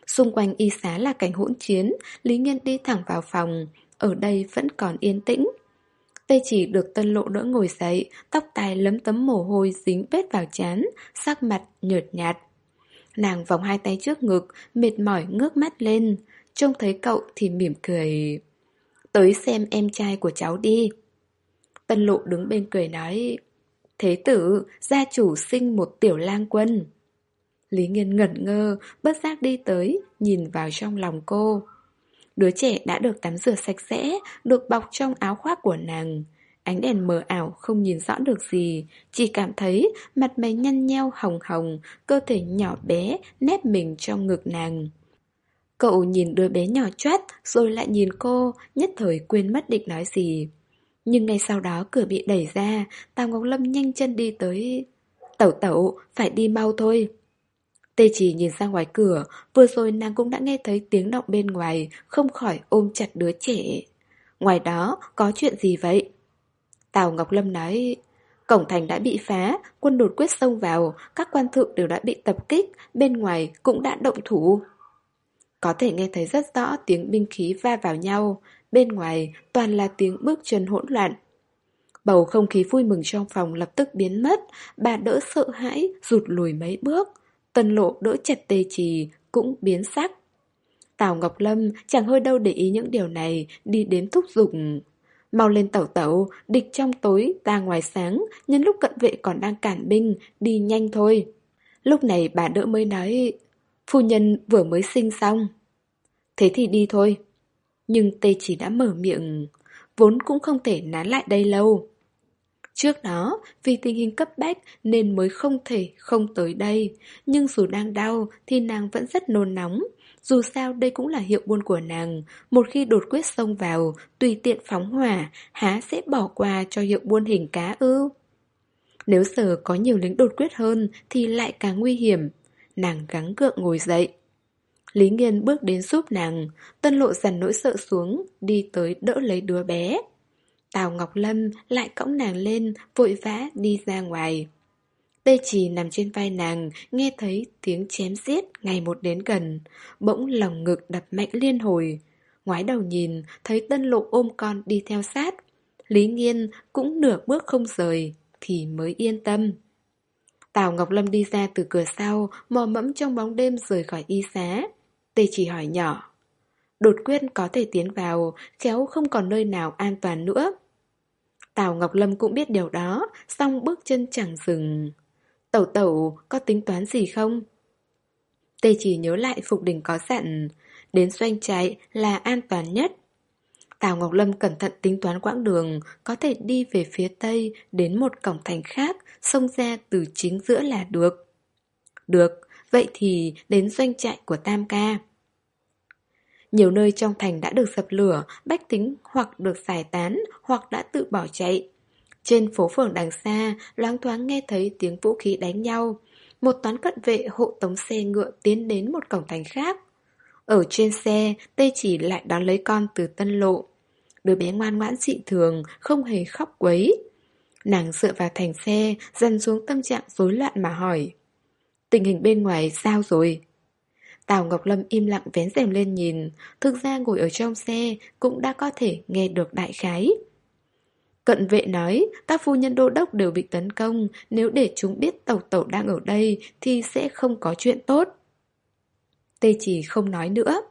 Xung quanh y xá là cảnh hỗn chiến, Lý Nghiên đi thẳng vào phòng, ở đây vẫn còn yên tĩnh tây chỉ được tân lộ đỡ ngồi dậy, tóc tai lấm tấm mồ hôi dính bết vào chán, sắc mặt nhợt nhạt. Nàng vòng hai tay trước ngực, mệt mỏi ngước mắt lên, trông thấy cậu thì mỉm cười. Tới xem em trai của cháu đi. Tân lộ đứng bên cười nói, Thế tử, gia chủ sinh một tiểu lang quân. Lý Nghiên ngẩn ngơ, bất giác đi tới, nhìn vào trong lòng cô. Đứa trẻ đã được tắm rửa sạch sẽ, được bọc trong áo khoác của nàng. Ánh đèn mờ ảo không nhìn rõ được gì, chỉ cảm thấy mặt mày nhăn nheo hồng hồng, cơ thể nhỏ bé nép mình trong ngực nàng. Cậu nhìn đứa bé nhỏ chót, rồi lại nhìn cô, nhất thời quên mất định nói gì. Nhưng ngay sau đó cửa bị đẩy ra, Tào Ngọc Lâm nhanh chân đi tới. Tẩu tẩu, phải đi mau thôi. Tê chỉ nhìn ra ngoài cửa, vừa rồi nàng cũng đã nghe thấy tiếng động bên ngoài, không khỏi ôm chặt đứa trẻ. Ngoài đó, có chuyện gì vậy? Tào Ngọc Lâm nói, cổng thành đã bị phá, quân đột quyết xông vào, các quan thượng đều đã bị tập kích, bên ngoài cũng đã động thủ. Có thể nghe thấy rất rõ tiếng binh khí va vào nhau, bên ngoài toàn là tiếng bước chân hỗn loạn. Bầu không khí vui mừng trong phòng lập tức biến mất, bà đỡ sợ hãi, rụt lùi mấy bước. Tân lộ đỡ chặt tê trì, cũng biến sắc. Tào Ngọc Lâm chẳng hơi đâu để ý những điều này, đi đến thúc giục. Mau lên tẩu tẩu, địch trong tối, ta ngoài sáng, nhân lúc cận vệ còn đang cản binh, đi nhanh thôi. Lúc này bà đỡ mới nói, phu nhân vừa mới sinh xong. Thế thì đi thôi. Nhưng tê chỉ đã mở miệng, vốn cũng không thể nán lại đây lâu. Trước đó, vì tình hình cấp bách nên mới không thể không tới đây. Nhưng dù đang đau thì nàng vẫn rất nôn nóng. Dù sao đây cũng là hiệu buôn của nàng. Một khi đột quyết xông vào, tùy tiện phóng hỏa, há sẽ bỏ qua cho hiệu buôn hình cá ư. Nếu giờ có nhiều lính đột quyết hơn thì lại càng nguy hiểm. Nàng gắng gượng ngồi dậy. Lý Nghiên bước đến giúp nàng, tân lộ dần nỗi sợ xuống, đi tới đỡ lấy đứa bé. Tào Ngọc Lâm lại cõng nàng lên, vội vã đi ra ngoài. Tê chỉ nằm trên vai nàng, nghe thấy tiếng chém giết ngày một đến gần, bỗng lòng ngực đập mạnh liên hồi. Ngoái đầu nhìn, thấy tân lộ ôm con đi theo sát. Lý Nghiên cũng nửa bước không rời, thì mới yên tâm. Tào Ngọc Lâm đi ra từ cửa sau, mò mẫm trong bóng đêm rời khỏi y xá. Tê chỉ hỏi nhỏ. Đột quyết có thể tiến vào, khéo không còn nơi nào an toàn nữa. Tào Ngọc Lâm cũng biết điều đó, song bước chân chẳng dừng. Tẩu tẩu, có tính toán gì không? Tê chỉ nhớ lại Phục Đình có dặn, đến doanh trại là an toàn nhất. Tào Ngọc Lâm cẩn thận tính toán quãng đường, có thể đi về phía tây đến một cổng thành khác, xông ra từ chính giữa là được. Được, vậy thì đến doanh trại của Tam Ca. Nhiều nơi trong thành đã được dập lửa, bách tính hoặc được giải tán hoặc đã tự bỏ chạy. Trên phố phường đằng xa, loáng thoáng nghe thấy tiếng vũ khí đánh nhau. Một toán cận vệ hộ tống xe ngựa tiến đến một cổng thành khác. Ở trên xe, Tê chỉ lại đón lấy con từ tân lộ. Đứa bé ngoan ngoãn dị thường, không hề khóc quấy. Nàng dựa vào thành xe, dần xuống tâm trạng rối loạn mà hỏi. Tình hình bên ngoài sao rồi? Tào Ngọc Lâm im lặng vén rèm lên nhìn, thực ra ngồi ở trong xe cũng đã có thể nghe được đại khái. Cận vệ nói, các phu nhân đô đốc đều bị tấn công, nếu để chúng biết tàu tàu đang ở đây thì sẽ không có chuyện tốt. Tê chỉ không nói nữa.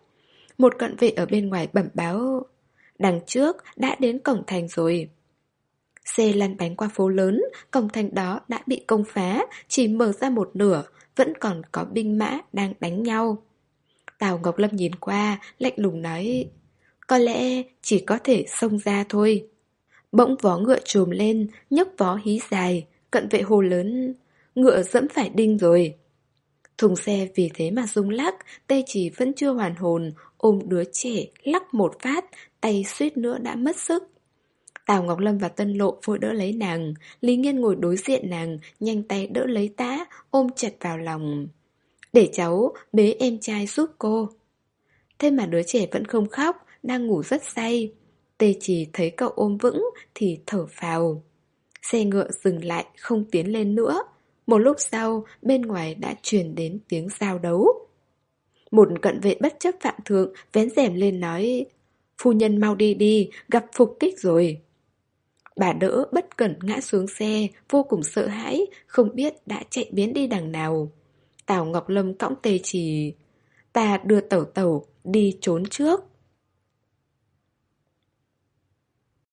Một cận vệ ở bên ngoài bẩm báo, đằng trước đã đến cổng thành rồi. Xe lăn bánh qua phố lớn, cổng thành đó đã bị công phá, chỉ mở ra một nửa, vẫn còn có binh mã đang đánh nhau. Tào Ngọc Lâm nhìn qua, lạnh lùng nói, có lẽ chỉ có thể xông ra thôi. Bỗng vó ngựa trồm lên, nhấc vó hí dài, cận vệ hồ lớn, ngựa dẫm phải đinh rồi. Thùng xe vì thế mà rung lắc, tê chỉ vẫn chưa hoàn hồn, ôm đứa trẻ, lắc một phát, tay suýt nữa đã mất sức. Tào Ngọc Lâm và Tân Lộ vội đỡ lấy nàng, Lý Nghiên ngồi đối diện nàng, nhanh tay đỡ lấy tá, ôm chặt vào lòng. Để cháu bế em trai giúp cô. Thế mà đứa trẻ vẫn không khóc, đang ngủ rất say. Tê chỉ thấy cậu ôm vững thì thở phào. Xe ngựa dừng lại không tiến lên nữa. Một lúc sau, bên ngoài đã truyền đến tiếng giao đấu. Một cận vệ bất chấp phạm thượng vén rèm lên nói Phu nhân mau đi đi, gặp phục kích rồi. Bà đỡ bất cẩn ngã xuống xe, vô cùng sợ hãi, không biết đã chạy biến đi đằng nào. Tào Ngọc Lâm cõng tê chỉ Ta đưa tẩu tẩu đi trốn trước.